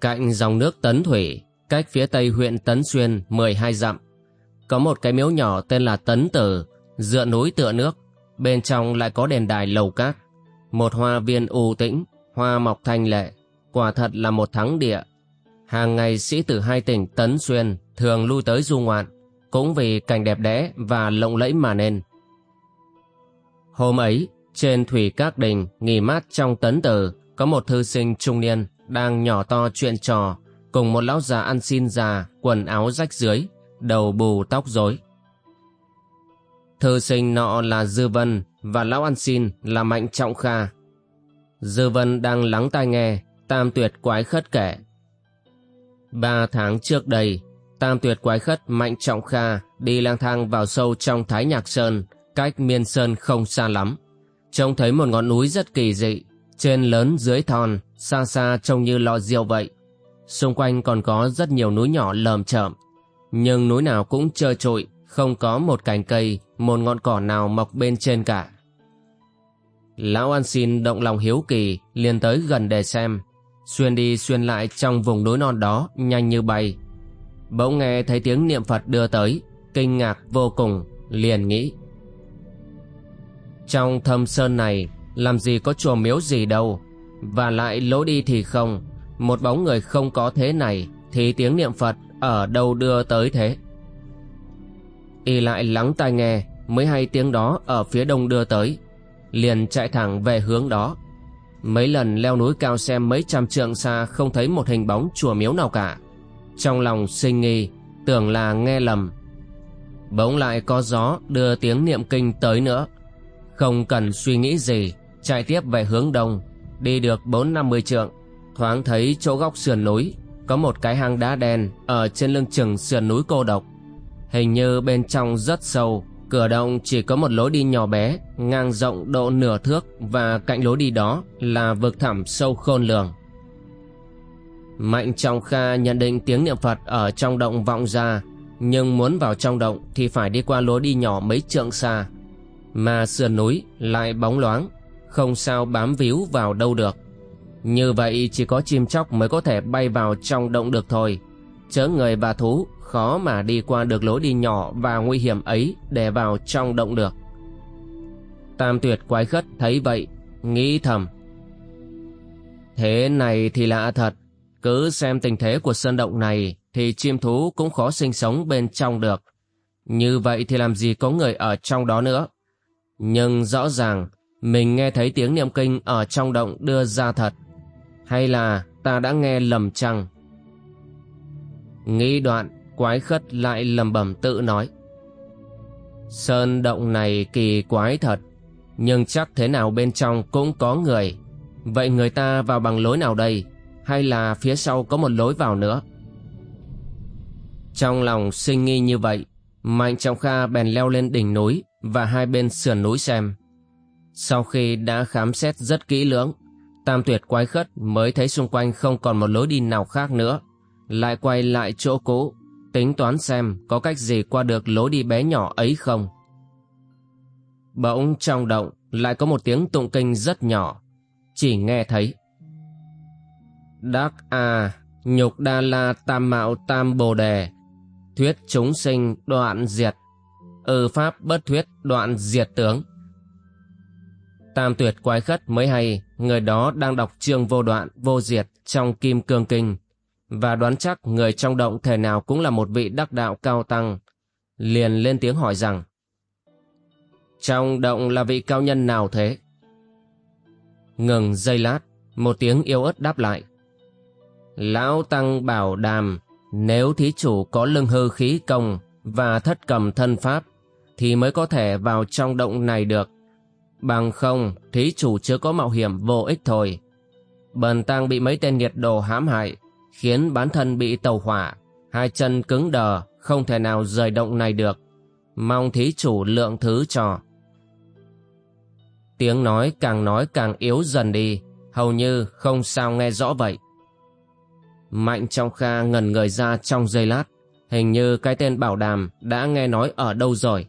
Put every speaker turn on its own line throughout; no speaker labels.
Cạnh dòng nước Tấn Thủy, cách phía tây huyện Tấn Xuyên 12 dặm, có một cái miếu nhỏ tên là Tấn Tử, dựa núi tựa nước, bên trong lại có đền đài lầu cát, một hoa viên u tĩnh, hoa mọc thanh lệ, quả thật là một thắng địa. Hàng ngày sĩ tử hai tỉnh Tấn Xuyên thường lui tới du ngoạn, cũng vì cảnh đẹp đẽ và lộng lẫy mà nên. Hôm ấy, trên thủy các đình nghỉ mát trong tấn tử có một thư sinh trung niên đang nhỏ to chuyện trò, cùng một lão già ăn xin già, quần áo rách dưới, đầu bù tóc rối. Thư sinh nọ là dư vân và lão ăn xin là mạnh trọng kha. Dư vân đang lắng tai nghe tam tuyệt quái khất kể. Ba tháng trước đây, tam tuyệt quái khất, mạnh trọng kha đi lang thang vào sâu trong thái nhạc sơn, cách miên sơn không xa lắm. Trông thấy một ngọn núi rất kỳ dị trên lớn dưới thon xa xa trông như lò diêu vậy. Xung quanh còn có rất nhiều núi nhỏ lờm chởm, nhưng núi nào cũng trơ trụi, không có một cành cây, một ngọn cỏ nào mọc bên trên cả. Lão An Xin động lòng hiếu kỳ, liền tới gần để xem, xuyên đi xuyên lại trong vùng núi non đó nhanh như bay. Bỗng nghe thấy tiếng niệm Phật đưa tới, kinh ngạc vô cùng, liền nghĩ. Trong thâm sơn này, làm gì có chùa miếu gì đâu, và lại lối đi thì không. Một bóng người không có thế này Thì tiếng niệm Phật ở đâu đưa tới thế? Y lại lắng tai nghe Mới hay tiếng đó ở phía đông đưa tới. Liền chạy thẳng về hướng đó. Mấy lần leo núi cao xem mấy trăm trượng xa Không thấy một hình bóng chùa miếu nào cả. Trong lòng sinh nghi Tưởng là nghe lầm. Bỗng lại có gió đưa tiếng niệm kinh tới nữa. Không cần suy nghĩ gì. Chạy tiếp về hướng đông, Đi được bốn năm mươi trượng, Thoáng thấy chỗ góc sườn núi, Có một cái hang đá đen Ở trên lưng chừng sườn núi cô độc. Hình như bên trong rất sâu, Cửa động chỉ có một lối đi nhỏ bé, Ngang rộng độ nửa thước Và cạnh lối đi đó Là vực thẳm sâu khôn lường. Mạnh Trọng Kha nhận định tiếng niệm Phật Ở trong động vọng ra, Nhưng muốn vào trong động Thì phải đi qua lối đi nhỏ mấy trượng xa, Mà sườn núi lại bóng loáng không sao bám víu vào đâu được. Như vậy chỉ có chim chóc mới có thể bay vào trong động được thôi. Chớ người và thú khó mà đi qua được lối đi nhỏ và nguy hiểm ấy để vào trong động được. Tam tuyệt quái khất thấy vậy, nghĩ thầm. Thế này thì lạ thật, cứ xem tình thế của sơn động này thì chim thú cũng khó sinh sống bên trong được. Như vậy thì làm gì có người ở trong đó nữa. Nhưng rõ ràng mình nghe thấy tiếng niệm kinh ở trong động đưa ra thật. Hay là ta đã nghe lầm chăng? Nghĩ đoạn, quái khất lại lầm bẩm tự nói. Sơn động này kỳ quái thật, nhưng chắc thế nào bên trong cũng có người. Vậy người ta vào bằng lối nào đây? Hay là phía sau có một lối vào nữa? Trong lòng sinh nghi như vậy, Mạnh Trọng Kha bèn leo lên đỉnh núi và hai bên sườn núi xem. Sau khi đã khám xét rất kỹ lưỡng, Tam tuyệt quái khất mới thấy xung quanh không còn một lối đi nào khác nữa. Lại quay lại chỗ cũ, tính toán xem có cách gì qua được lối đi bé nhỏ ấy không. Bỗng trong động lại có một tiếng tụng kinh rất nhỏ, chỉ nghe thấy. Đắc A, nhục đa la tam mạo tam bồ đề, thuyết chúng sinh đoạn diệt, ư pháp bất thuyết đoạn diệt tướng. Tam tuyệt quái khất mới hay người đó đang đọc chương vô đoạn vô diệt trong kim cương kinh và đoán chắc người trong động thể nào cũng là một vị đắc đạo cao tăng. Liền lên tiếng hỏi rằng Trong động là vị cao nhân nào thế? Ngừng giây lát, một tiếng yêu ớt đáp lại. Lão Tăng bảo đàm, nếu thí chủ có lưng hư khí công, và thất cầm thân pháp thì mới có thể vào trong động này được. Bằng không, thí chủ chưa có mạo hiểm vô ích thôi. Bần tăng bị mấy tên nghiệt đồ hãm hại, khiến bản thân bị tàu hỏa, hai chân cứng đờ, không thể nào rời động này được. Mong thí chủ lượng thứ cho. Tiếng nói càng nói càng yếu dần đi, hầu như không sao nghe rõ vậy. Mạnh trong kha ngần người ra trong giây lát, hình như cái tên bảo đàm đã nghe nói ở đâu rồi.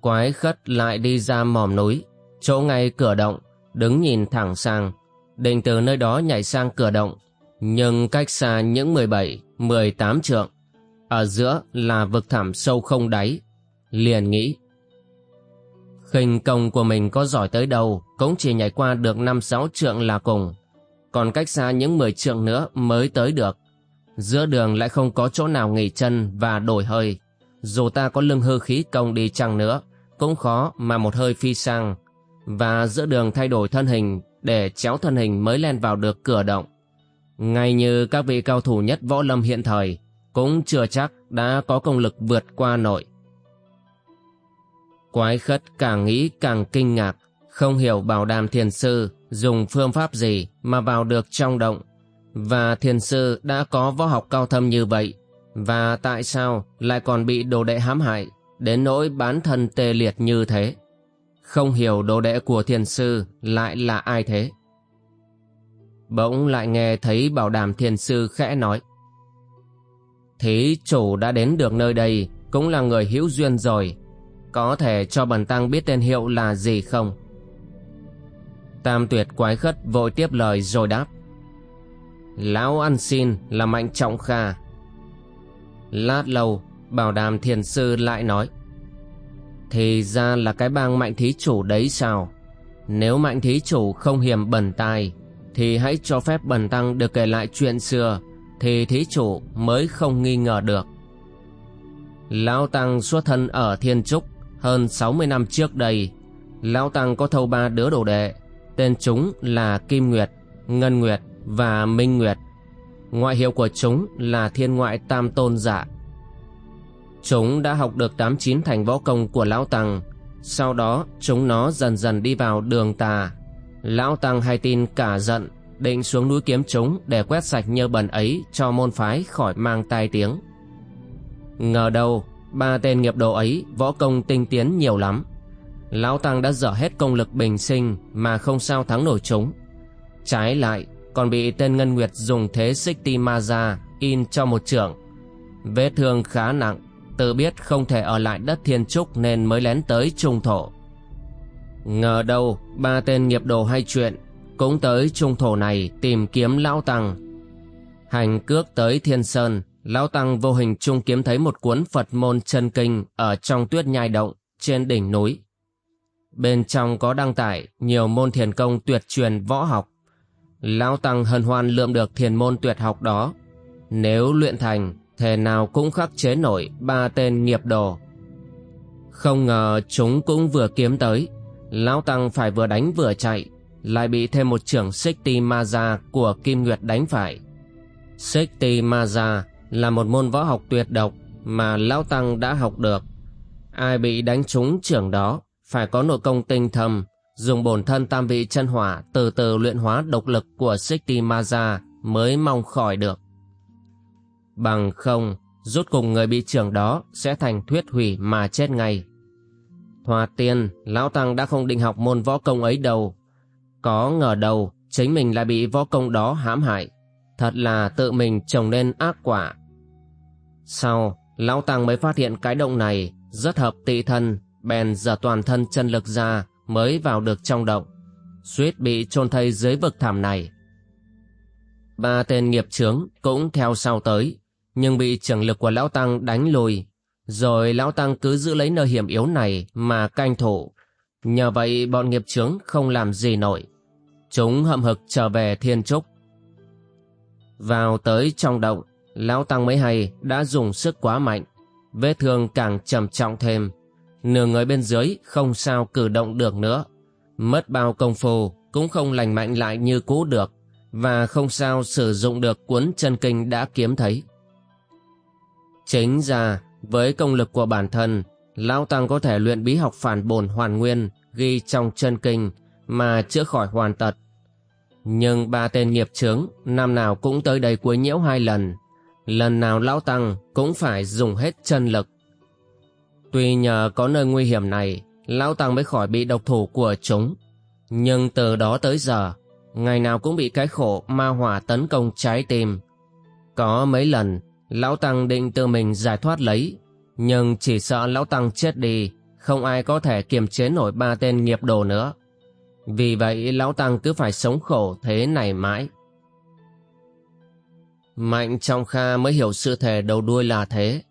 Quái khất lại đi ra mỏm núi, chỗ ngay cửa động, đứng nhìn thẳng sang, định từ nơi đó nhảy sang cửa động, nhưng cách xa những 17, 18 trượng. Ở giữa là vực thẳm sâu không đáy, liền nghĩ. khinh công của mình có giỏi tới đâu cũng chỉ nhảy qua được 5-6 trượng là cùng, còn cách xa những 10 trượng nữa mới tới được. Giữa đường lại không có chỗ nào nghỉ chân và đổi hơi, dù ta có lưng hư khí công đi chăng nữa, cũng khó mà một hơi phi sang, và giữa đường thay đổi thân hình để chéo thân hình mới len vào được cửa động. Ngay như các vị cao thủ nhất võ lâm hiện thời, cũng chưa chắc đã có công lực vượt qua nội. Quái khất càng nghĩ càng kinh ngạc, không hiểu bảo đàm thiền sư dùng phương pháp gì mà vào được trong động, và thiền sư đã có võ học cao thâm như vậy, và tại sao lại còn bị đồ đệ hãm hại đến nỗi bán thân tê liệt như thế. Không hiểu đồ đệ của thiền sư lại là ai thế. Bỗng lại nghe thấy bảo đảm thiền sư khẽ nói. Thí chủ đã đến được nơi đây, cũng là người hữu duyên rồi. Có thể cho bần tăng biết tên hiệu là gì không? Tam tuyệt quái khất vội tiếp lời rồi đáp. Lão ăn xin là mạnh trọng kha. Lát lâu Bảo Đàm thiền sư lại nói Thì ra là cái bang mạnh thí chủ đấy sao? Nếu mạnh thí chủ không hiểm bẩn tai Thì hãy cho phép bần tăng được kể lại chuyện xưa Thì thí chủ mới không nghi ngờ được. Lão Tăng xuất thân ở Thiên Trúc Hơn 60 năm trước đây Lão Tăng có thâu ba đứa đồ đệ Tên chúng là Kim Nguyệt, Ngân Nguyệt và Minh Nguyệt. Ngoại hiệu của chúng là Thiên Ngoại Tam Tôn giả. Chúng đã học được tám chín thành võ công của Lão Tăng. Sau đó, chúng nó dần dần đi vào đường tà. Lão Tăng hay tin cả giận, Định xuống núi kiếm chúng để quét sạch nhơ bẩn ấy cho môn phái khỏi mang tai tiếng. Ngờ đâu, ba tên nghiệp đồ ấy võ công tinh tiến nhiều lắm. Lão Tăng đã dở hết công lực bình sinh mà không sao thắng nổi chúng. Trái lại, còn bị tên Ngân Nguyệt dùng thế xích ti ma ra in cho một trưởng Vết thương khá nặng tự biết không thể ở lại đất thiên trúc nên mới lén tới trung thổ. Ngờ đâu ba tên nghiệp đồ hay chuyện cũng tới trung thổ này tìm kiếm Lão Tăng. Hành cước tới thiên sơn, Lão Tăng vô hình trung kiếm thấy một cuốn Phật môn chân kinh ở trong tuyết nhai động trên đỉnh núi. Bên trong có đăng tải nhiều môn thiền công tuyệt truyền võ học. Lão Tăng hân hoan lượm được thiền môn tuyệt học đó. Nếu luyện thành thể nào cũng khắc chế nổi ba tên nghiệp đồ. Không ngờ chúng cũng vừa kiếm tới, Lão Tăng phải vừa đánh vừa chạy, lại bị thêm một trưởng xích ti ma gia của Kim Nguyệt đánh phải. Xích ti ma gia là một môn võ học tuyệt độc mà Lão Tăng đã học được. Ai bị đánh trúng trưởng đó phải có nội công tinh thầm, dùng bổn thân tam vị chân hỏa từ từ luyện hóa độc lực của xích ti ma gia mới mong khỏi được. Bằng không, rút cùng người bị trưởng đó sẽ thành thuyết hủy mà chết ngay. Hòa tiên, Lão Tăng đã không định học môn võ công ấy đâu. Có ngờ đâu, chính mình lại bị võ công đó hãm hại. Thật là tự mình trồng nên ác quả. Sau, Lão Tăng mới phát hiện cái động này rất hợp tị thân, bèn giờ toàn thân chân lực ra mới vào được trong động. Suýt bị chôn thây dưới vực thảm này. Ba tên nghiệp trướng cũng theo sau tới, nhưng bị trưởng lực của Lão Tăng đánh lùi. Rồi Lão Tăng cứ giữ lấy nơi hiểm yếu này mà canh thủ. Nhờ vậy bọn nghiệp chướng không làm gì nổi. Chúng hậm hực trở về thiên trúc. Vào tới trong động, Lão Tăng mới hay đã dùng sức quá mạnh. Vết thương càng trầm trọng thêm. Nửa người bên dưới không sao cử động được nữa. Mất bao công phu cũng không lành mạnh lại như cũ được và không sao sử dụng được cuốn chân kinh đã kiếm thấy. Chính ra, với công lực của bản thân, Lão Tăng có thể luyện bí học phản bổn hoàn nguyên ghi trong chân kinh mà chữa khỏi hoàn tật. Nhưng ba tên nghiệp chướng năm nào cũng tới đây quấy nhiễu hai lần. Lần nào Lão Tăng cũng phải dùng hết chân lực. Tuy nhờ có nơi nguy hiểm này, Lão Tăng mới khỏi bị độc thủ của chúng. Nhưng từ đó tới giờ, ngày nào cũng bị cái khổ ma hỏa tấn công trái tim. Có mấy lần, Lão Tăng định tự mình giải thoát lấy, nhưng chỉ sợ Lão Tăng chết đi, không ai có thể kiềm chế nổi ba tên nghiệp đồ nữa. Vì vậy Lão Tăng cứ phải sống khổ thế này mãi. Mạnh trong kha mới hiểu sự thể đầu đuôi là thế.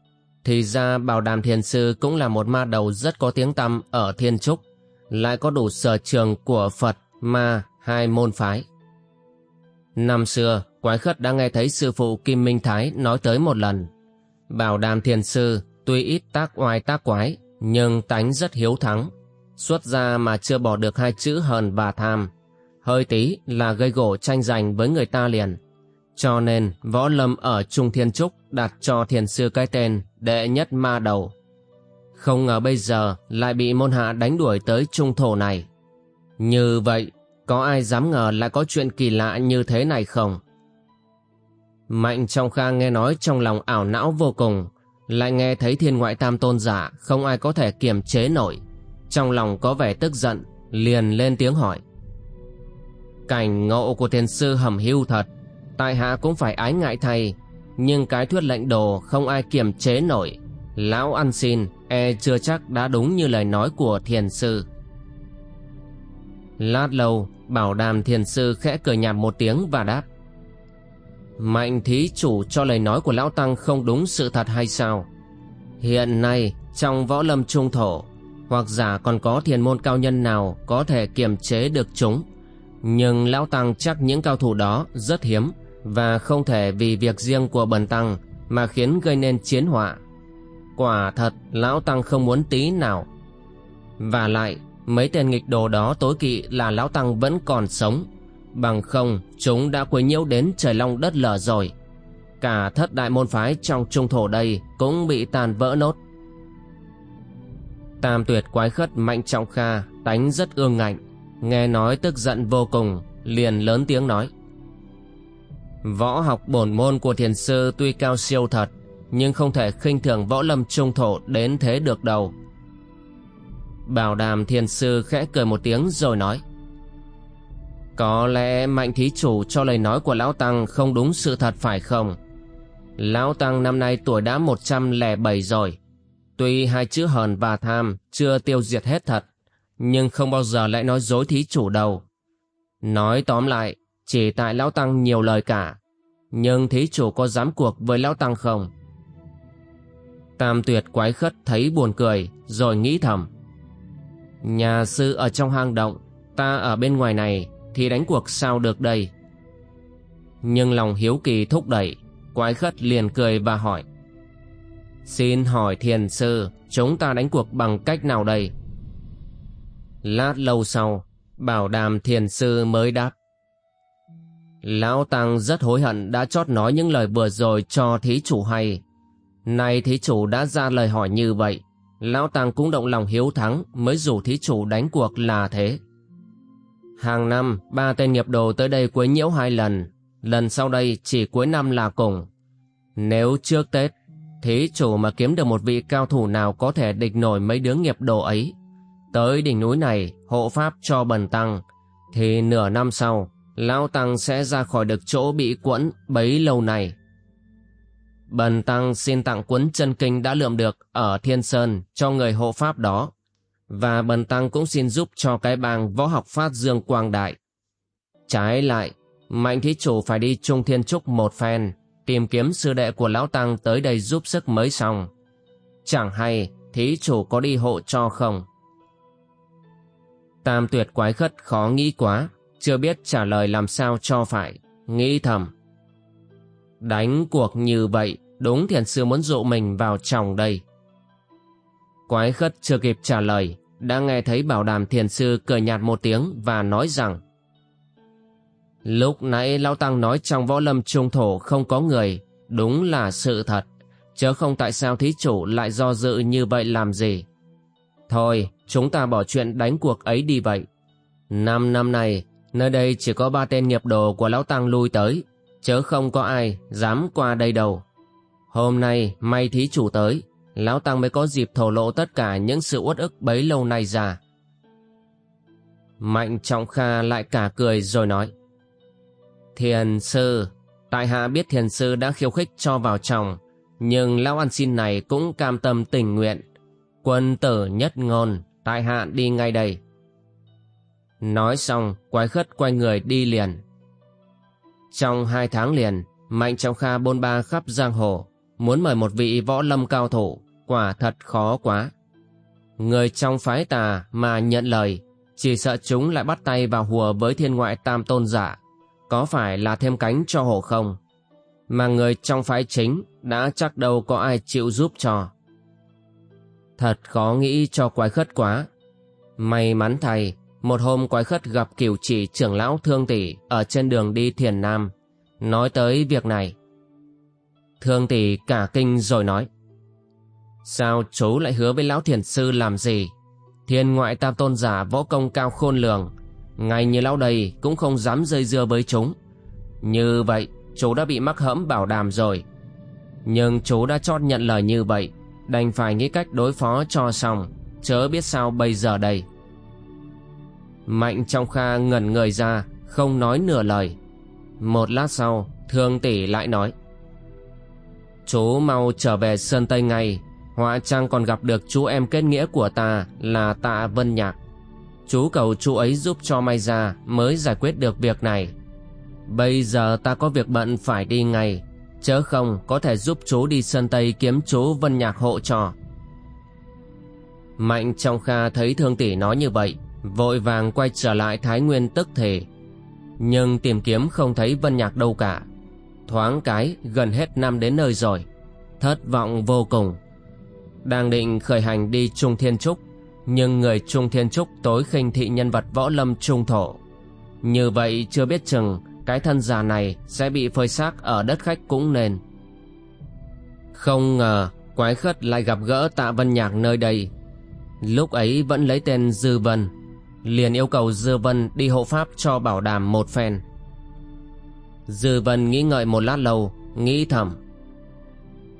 Thì ra Bảo Đàm Thiền Sư cũng là một ma đầu rất có tiếng tăm ở Thiên Trúc, lại có đủ sở trường của Phật, Ma, hai môn phái. Năm xưa, Quái Khất đã nghe thấy sư phụ Kim Minh Thái nói tới một lần. Bảo Đàm Thiền Sư tuy ít tác oai tác quái, nhưng tánh rất hiếu thắng. Xuất ra mà chưa bỏ được hai chữ hờn và tham. Hơi tí là gây gỗ tranh giành với người ta liền. Cho nên võ lâm ở Trung Thiên Trúc đặt cho thiền sư cái tên đệ nhất ma đầu. Không ngờ bây giờ lại bị môn hạ đánh đuổi tới trung thổ này. Như vậy, có ai dám ngờ lại có chuyện kỳ lạ như thế này không? Mạnh trong khang nghe nói trong lòng ảo não vô cùng, lại nghe thấy thiên ngoại tam tôn giả không ai có thể kiềm chế nổi. Trong lòng có vẻ tức giận, liền lên tiếng hỏi. Cảnh ngộ của thiền sư hầm hưu thật, tại hạ cũng phải ái ngại thay, nhưng cái thuyết lệnh đồ không ai kiềm chế nổi. Lão ăn xin, e chưa chắc đã đúng như lời nói của thiền sư. Lát lâu, bảo đàm thiền sư khẽ cười nhạt một tiếng và đáp. Mạnh thí chủ cho lời nói của Lão Tăng không đúng sự thật hay sao? Hiện nay, trong võ lâm trung thổ, hoặc giả còn có thiền môn cao nhân nào có thể kiềm chế được chúng. Nhưng Lão Tăng chắc những cao thủ đó rất hiếm và không thể vì việc riêng của bần Tăng mà khiến gây nên chiến họa. Quả thật, Lão Tăng không muốn tí nào. Và lại, mấy tên nghịch đồ đó tối kỵ là Lão Tăng vẫn còn sống. Bằng không, chúng đã quấy nhiễu đến trời long đất lở rồi. Cả thất đại môn phái trong trung thổ đây Cũng bị tàn vỡ nốt. Tam tuyệt quái khất mạnh trọng kha Tánh rất ương ngạnh, Nghe nói tức giận vô cùng, Liền lớn tiếng nói. Võ học bổn môn của thiền sư tuy cao siêu thật, Nhưng không thể khinh thường võ lâm trung thổ đến thế được đâu. Bảo đàm thiền sư khẽ cười một tiếng rồi nói có lẽ mạnh thí chủ cho lời nói của Lão Tăng không đúng sự thật phải không? Lão Tăng năm nay tuổi đã 107 rồi. Tuy hai chữ hờn và tham chưa tiêu diệt hết thật, nhưng không bao giờ lại nói dối thí chủ đâu. Nói tóm lại, chỉ tại Lão Tăng nhiều lời cả. Nhưng thí chủ có dám cuộc với Lão Tăng không? Tam tuyệt quái khất thấy buồn cười, rồi nghĩ thầm. Nhà sư ở trong hang động, ta ở bên ngoài này thì đánh cuộc sao được đây? Nhưng lòng hiếu kỳ thúc đẩy quái khất liền cười và hỏi. Xin hỏi thiền sư chúng ta đánh cuộc bằng cách nào đây? Lát lâu sau bảo đàm thiền sư mới đáp. Lão tăng rất hối hận đã chót nói những lời vừa rồi cho thí chủ hay. Nay thí chủ đã ra lời hỏi như vậy lão tăng cũng động lòng hiếu thắng mới rủ thí chủ đánh cuộc là thế Hàng năm, ba tên nghiệp đồ tới đây quấy nhiễu hai lần, lần sau đây chỉ cuối năm là cùng. Nếu trước Tết, thí chủ mà kiếm được một vị cao thủ nào có thể địch nổi mấy đứa nghiệp đồ ấy, tới đỉnh núi này hộ pháp cho bần tăng, thì nửa năm sau, Lão Tăng sẽ ra khỏi được chỗ bị quẫn bấy lâu này. Bần Tăng xin tặng cuốn chân kinh đã lượm được ở Thiên Sơn cho người hộ pháp đó và bần tăng cũng xin giúp cho cái bang võ học phát dương quang đại. Trái lại, mạnh thí chủ phải đi trung thiên trúc một phen, tìm kiếm sư đệ của lão tăng tới đây giúp sức mới xong. Chẳng hay thí chủ có đi hộ cho không? Tam tuyệt quái khất khó nghĩ quá, chưa biết trả lời làm sao cho phải, nghĩ thầm. Đánh cuộc như vậy, đúng thiền sư muốn dụ mình vào chồng đây. Quái khất chưa kịp trả lời, đã nghe thấy bảo đảm thiền sư cười nhạt một tiếng và nói rằng Lúc nãy Lão Tăng nói trong võ lâm trung thổ không có người, đúng là sự thật. chớ không tại sao thí chủ lại do dự như vậy làm gì. Thôi, chúng ta bỏ chuyện đánh cuộc ấy đi vậy. Năm năm này, nơi đây chỉ có ba tên nghiệp đồ của Lão Tăng lui tới, chớ không có ai dám qua đây đâu. Hôm nay, may thí chủ tới, Lão Tăng mới có dịp thổ lộ tất cả những sự uất ức bấy lâu nay ra. Mạnh Trọng Kha lại cả cười rồi nói. Thiền sư, tại hạ biết thiền sư đã khiêu khích cho vào chồng, nhưng lão ăn xin này cũng cam tâm tình nguyện. Quân tử nhất ngôn, tại hạ đi ngay đây. Nói xong, quái khất quay người đi liền. Trong hai tháng liền, Mạnh Trọng Kha bôn ba khắp giang hồ, muốn mời một vị võ lâm cao thủ, quả thật khó quá. Người trong phái tà mà nhận lời, chỉ sợ chúng lại bắt tay vào hùa với thiên ngoại tam tôn giả, có phải là thêm cánh cho hổ không? Mà người trong phái chính đã chắc đâu có ai chịu giúp cho. Thật khó nghĩ cho quái khất quá. May mắn thầy một hôm quái khất gặp cửu chỉ trưởng lão thương tỷ ở trên đường đi thiền nam, nói tới việc này. Thương tỷ cả kinh rồi nói. Sao chú lại hứa với lão thiền sư làm gì? Thiên ngoại tam tôn giả võ công cao khôn lường, ngay như lão đầy cũng không dám dây dưa với chúng. Như vậy, chú đã bị mắc hẫm bảo đảm rồi. Nhưng chú đã chót nhận lời như vậy, đành phải nghĩ cách đối phó cho xong, chớ biết sao bây giờ đây. Mạnh trong kha ngẩn người ra, không nói nửa lời. Một lát sau, thương tỷ lại nói. Chú mau trở về Sơn Tây ngay, họa Trang còn gặp được chú em kết nghĩa của ta là tạ Vân Nhạc. Chú cầu chú ấy giúp cho may ra mới giải quyết được việc này. Bây giờ ta có việc bận phải đi ngay, chớ không có thể giúp chú đi Sơn Tây kiếm chú Vân Nhạc hộ cho. Mạnh trong kha thấy thương tỷ nói như vậy, vội vàng quay trở lại Thái Nguyên tức thể. Nhưng tìm kiếm không thấy Vân Nhạc đâu cả. Thoáng cái gần hết năm đến nơi rồi, thất vọng vô cùng. Đang định khởi hành đi Trung Thiên Trúc, nhưng người Trung Thiên Trúc tối khinh thị nhân vật võ lâm trung thổ. Như vậy chưa biết chừng cái thân già này sẽ bị phơi xác ở đất khách cũng nên. Không ngờ quái khất lại gặp gỡ tạ vân nhạc nơi đây. Lúc ấy vẫn lấy tên Dư Vân, liền yêu cầu Dư Vân đi hộ pháp cho bảo đảm một phen. Dư Vân nghĩ ngợi một lát lâu, nghĩ thầm.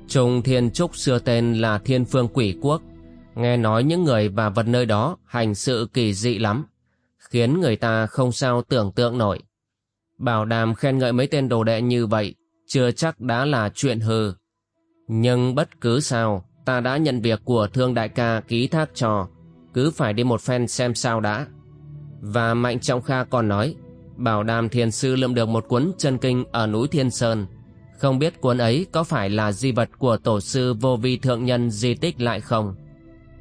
Trung Thiên Trúc xưa tên là Thiên Phương Quỷ Quốc, nghe nói những người và vật nơi đó hành sự kỳ dị lắm, khiến người ta không sao tưởng tượng nổi. Bảo đảm khen ngợi mấy tên đồ đệ như vậy, chưa chắc đã là chuyện hư. Nhưng bất cứ sao, ta đã nhận việc của thương đại ca ký thác cho, cứ phải đi một phen xem sao đã. Và Mạnh Trọng Kha còn nói, bảo đảm thiền sư lượm được một cuốn chân kinh ở núi Thiên Sơn. Không biết cuốn ấy có phải là di vật của tổ sư vô vi thượng nhân di tích lại không?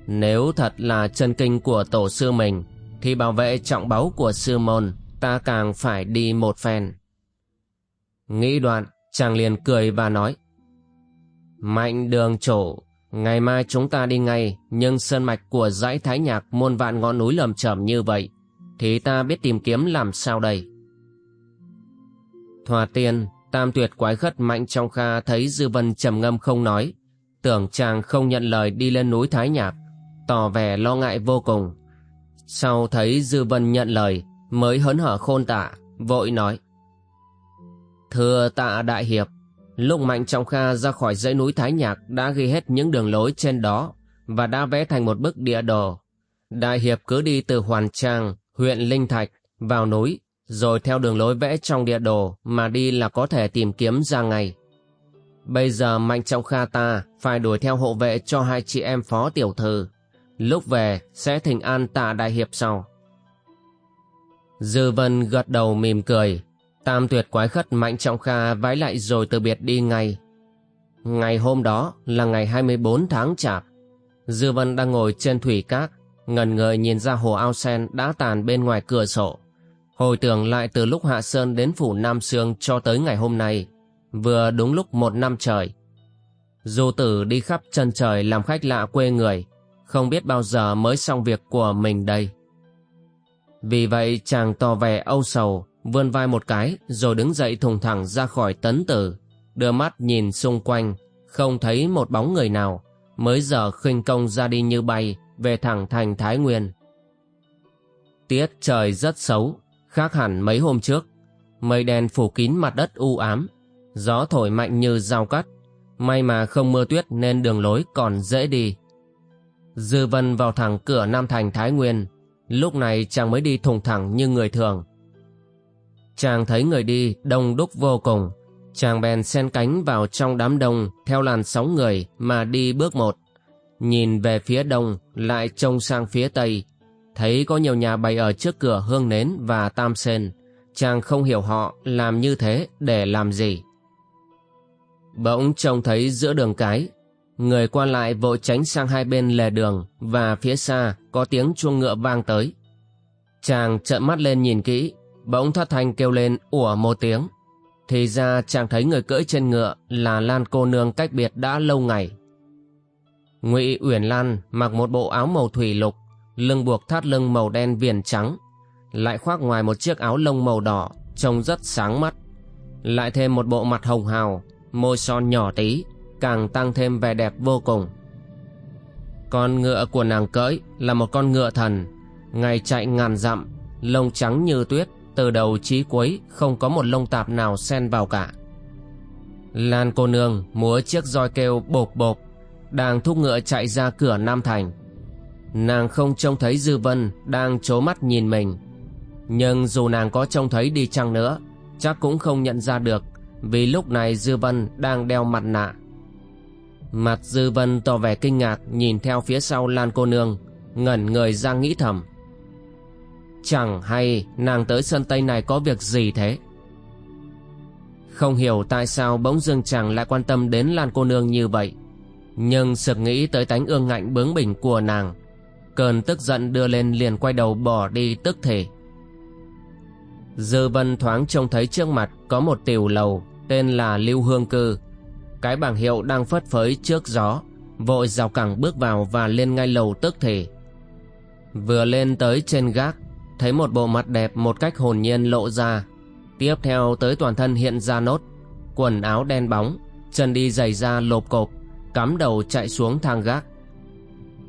Nếu thật là chân kinh của tổ sư mình, thì bảo vệ trọng báu của sư môn, ta càng phải đi một phen. Nghĩ đoạn, chàng liền cười và nói. Mạnh đường chủ, ngày mai chúng ta đi ngay, nhưng sơn mạch của dãy thái nhạc muôn vạn ngọn núi lầm chởm như vậy, thì ta biết tìm kiếm làm sao đây? Thoa tiên, tam tuyệt quái khất mạnh trong kha thấy dư vân trầm ngâm không nói, tưởng chàng không nhận lời đi lên núi thái nhạc, tỏ vẻ lo ngại vô cùng. Sau thấy dư vân nhận lời, mới hớn hở khôn tạ, vội nói. Thưa tạ đại hiệp, lúc Mạnh Trọng Kha ra khỏi dãy núi Thái Nhạc đã ghi hết những đường lối trên đó và đã vẽ thành một bức địa đồ. Đại hiệp cứ đi từ Hoàn Trang, huyện Linh Thạch, vào núi, rồi theo đường lối vẽ trong địa đồ mà đi là có thể tìm kiếm ra ngay. Bây giờ Mạnh Trọng Kha ta phải đuổi theo hộ vệ cho hai chị em phó tiểu thư. Lúc về sẽ thỉnh an tạ đại hiệp sau. Dư Vân gật đầu mỉm cười, tam tuyệt quái khất mạnh trọng kha vái lại rồi từ biệt đi ngay. Ngày hôm đó là ngày 24 tháng chạp. Dư Vân đang ngồi trên thủy cát, ngần người nhìn ra hồ ao sen đã tàn bên ngoài cửa sổ. Hồi tưởng lại từ lúc Hạ Sơn đến phủ Nam Sương cho tới ngày hôm nay, vừa đúng lúc một năm trời. Du tử đi khắp chân trời làm khách lạ quê người, không biết bao giờ mới xong việc của mình đây. Vì vậy chàng tỏ vẻ âu sầu, vươn vai một cái rồi đứng dậy thùng thẳng ra khỏi tấn tử, đưa mắt nhìn xung quanh, không thấy một bóng người nào, mới giờ khinh công ra đi như bay, về thẳng thành Thái Nguyên. Tiết trời rất xấu, khác hẳn mấy hôm trước. Mây đen phủ kín mặt đất u ám, gió thổi mạnh như dao cắt. May mà không mưa tuyết nên đường lối còn dễ đi. Dư Vân vào thẳng cửa Nam Thành Thái Nguyên, lúc này chàng mới đi thùng thẳng như người thường. Chàng thấy người đi đông đúc vô cùng, chàng bèn sen cánh vào trong đám đông theo làn sóng người mà đi bước một. Nhìn về phía đông lại trông sang phía tây, thấy có nhiều nhà bày ở trước cửa hương nến và tam sen, chàng không hiểu họ làm như thế để làm gì. Bỗng trông thấy giữa đường cái, người qua lại vội tránh sang hai bên lề đường và phía xa có tiếng chuông ngựa vang tới. Chàng trợn mắt lên nhìn kỹ, bỗng thoát thanh kêu lên ủa một tiếng. Thì ra chàng thấy người cưỡi trên ngựa là Lan cô nương cách biệt đã lâu ngày. Ngụy Uyển Lan mặc một bộ áo màu thủy lục, lưng buộc thắt lưng màu đen viền trắng, lại khoác ngoài một chiếc áo lông màu đỏ, trông rất sáng mắt. Lại thêm một bộ mặt hồng hào, môi son nhỏ tí, càng tăng thêm vẻ đẹp vô cùng. Con ngựa của nàng cưỡi là một con ngựa thần, ngày chạy ngàn dặm, lông trắng như tuyết, từ đầu chí cuối không có một lông tạp nào xen vào cả. Lan cô nương múa chiếc roi kêu bộp bộp, đang thúc ngựa chạy ra cửa Nam Thành. Nàng không trông thấy Dư Vân đang trố mắt nhìn mình. Nhưng dù nàng có trông thấy đi chăng nữa, chắc cũng không nhận ra được vì lúc này Dư Vân đang đeo mặt nạ. Mặt Dư Vân tỏ vẻ kinh ngạc nhìn theo phía sau Lan cô nương, ngẩn người ra nghĩ thầm. Chẳng hay nàng tới sân Tây này có việc gì thế? Không hiểu tại sao bỗng dưng chàng lại quan tâm đến Lan cô nương như vậy. Nhưng sực nghĩ tới tánh ương ngạnh bướng bỉnh của nàng. Cơn tức giận đưa lên liền quay đầu bỏ đi tức thể. Dư vân thoáng trông thấy trước mặt có một tiểu lầu tên là Lưu Hương Cư. Cái bảng hiệu đang phất phới trước gió, vội rào cẳng bước vào và lên ngay lầu tức thể. Vừa lên tới trên gác, thấy một bộ mặt đẹp một cách hồn nhiên lộ ra. Tiếp theo tới toàn thân hiện ra nốt, quần áo đen bóng, chân đi giày da lộp cộp, cắm đầu chạy xuống thang gác.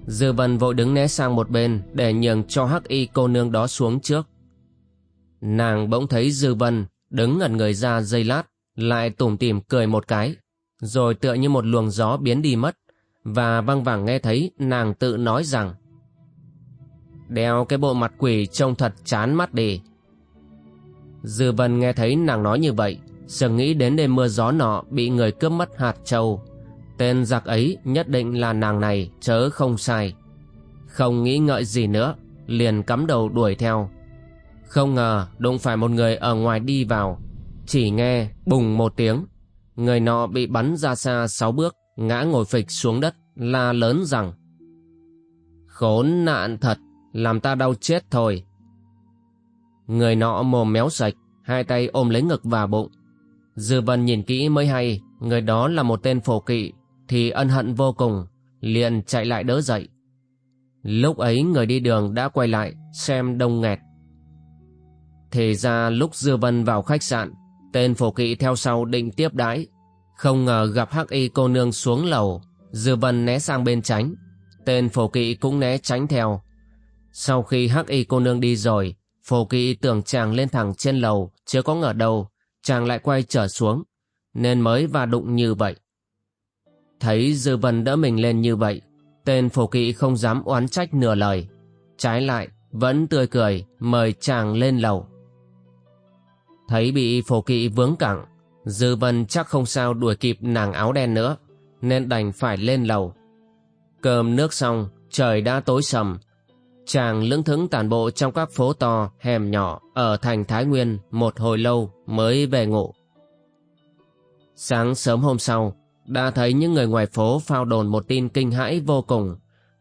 Dư vân vội đứng né sang một bên để nhường cho hắc y cô nương đó xuống trước. Nàng bỗng thấy Dư Vân đứng ngẩn người ra giây lát, lại tủm tỉm cười một cái, rồi tựa như một luồng gió biến đi mất, và văng vẳng nghe thấy nàng tự nói rằng Đeo cái bộ mặt quỷ trông thật chán mắt đi. Dư Vân nghe thấy nàng nói như vậy, sừng nghĩ đến đêm mưa gió nọ bị người cướp mất hạt châu. Tên giặc ấy nhất định là nàng này, chớ không sai. Không nghĩ ngợi gì nữa, liền cắm đầu đuổi theo. Không ngờ đụng phải một người ở ngoài đi vào, chỉ nghe bùng một tiếng. Người nọ bị bắn ra xa sáu bước, ngã ngồi phịch xuống đất, la lớn rằng Khốn nạn thật, làm ta đau chết thôi. Người nọ mồm méo sạch, hai tay ôm lấy ngực và bụng. Dư vân nhìn kỹ mới hay, người đó là một tên phổ kỵ, thì ân hận vô cùng, liền chạy lại đỡ dậy. Lúc ấy người đi đường đã quay lại, xem đông nghẹt. Thì ra lúc Dư Vân vào khách sạn, tên phổ kỵ theo sau định tiếp đãi. Không ngờ gặp hắc y cô nương xuống lầu, Dư Vân né sang bên tránh. Tên phổ kỵ cũng né tránh theo. Sau khi hắc y cô nương đi rồi, phổ kỵ tưởng chàng lên thẳng trên lầu, chưa có ngờ đâu, chàng lại quay trở xuống, nên mới va đụng như vậy. Thấy Dư Vân đỡ mình lên như vậy, tên phổ kỵ không dám oán trách nửa lời. Trái lại, vẫn tươi cười, mời chàng lên lầu. Thấy bị phổ kỵ vướng cẳng, Dư Vân chắc không sao đuổi kịp nàng áo đen nữa, nên đành phải lên lầu. Cơm nước xong, trời đã tối sầm. Chàng lững thững tản bộ trong các phố to, hẻm nhỏ ở thành Thái Nguyên một hồi lâu mới về ngủ. Sáng sớm hôm sau, đã thấy những người ngoài phố phao đồn một tin kinh hãi vô cùng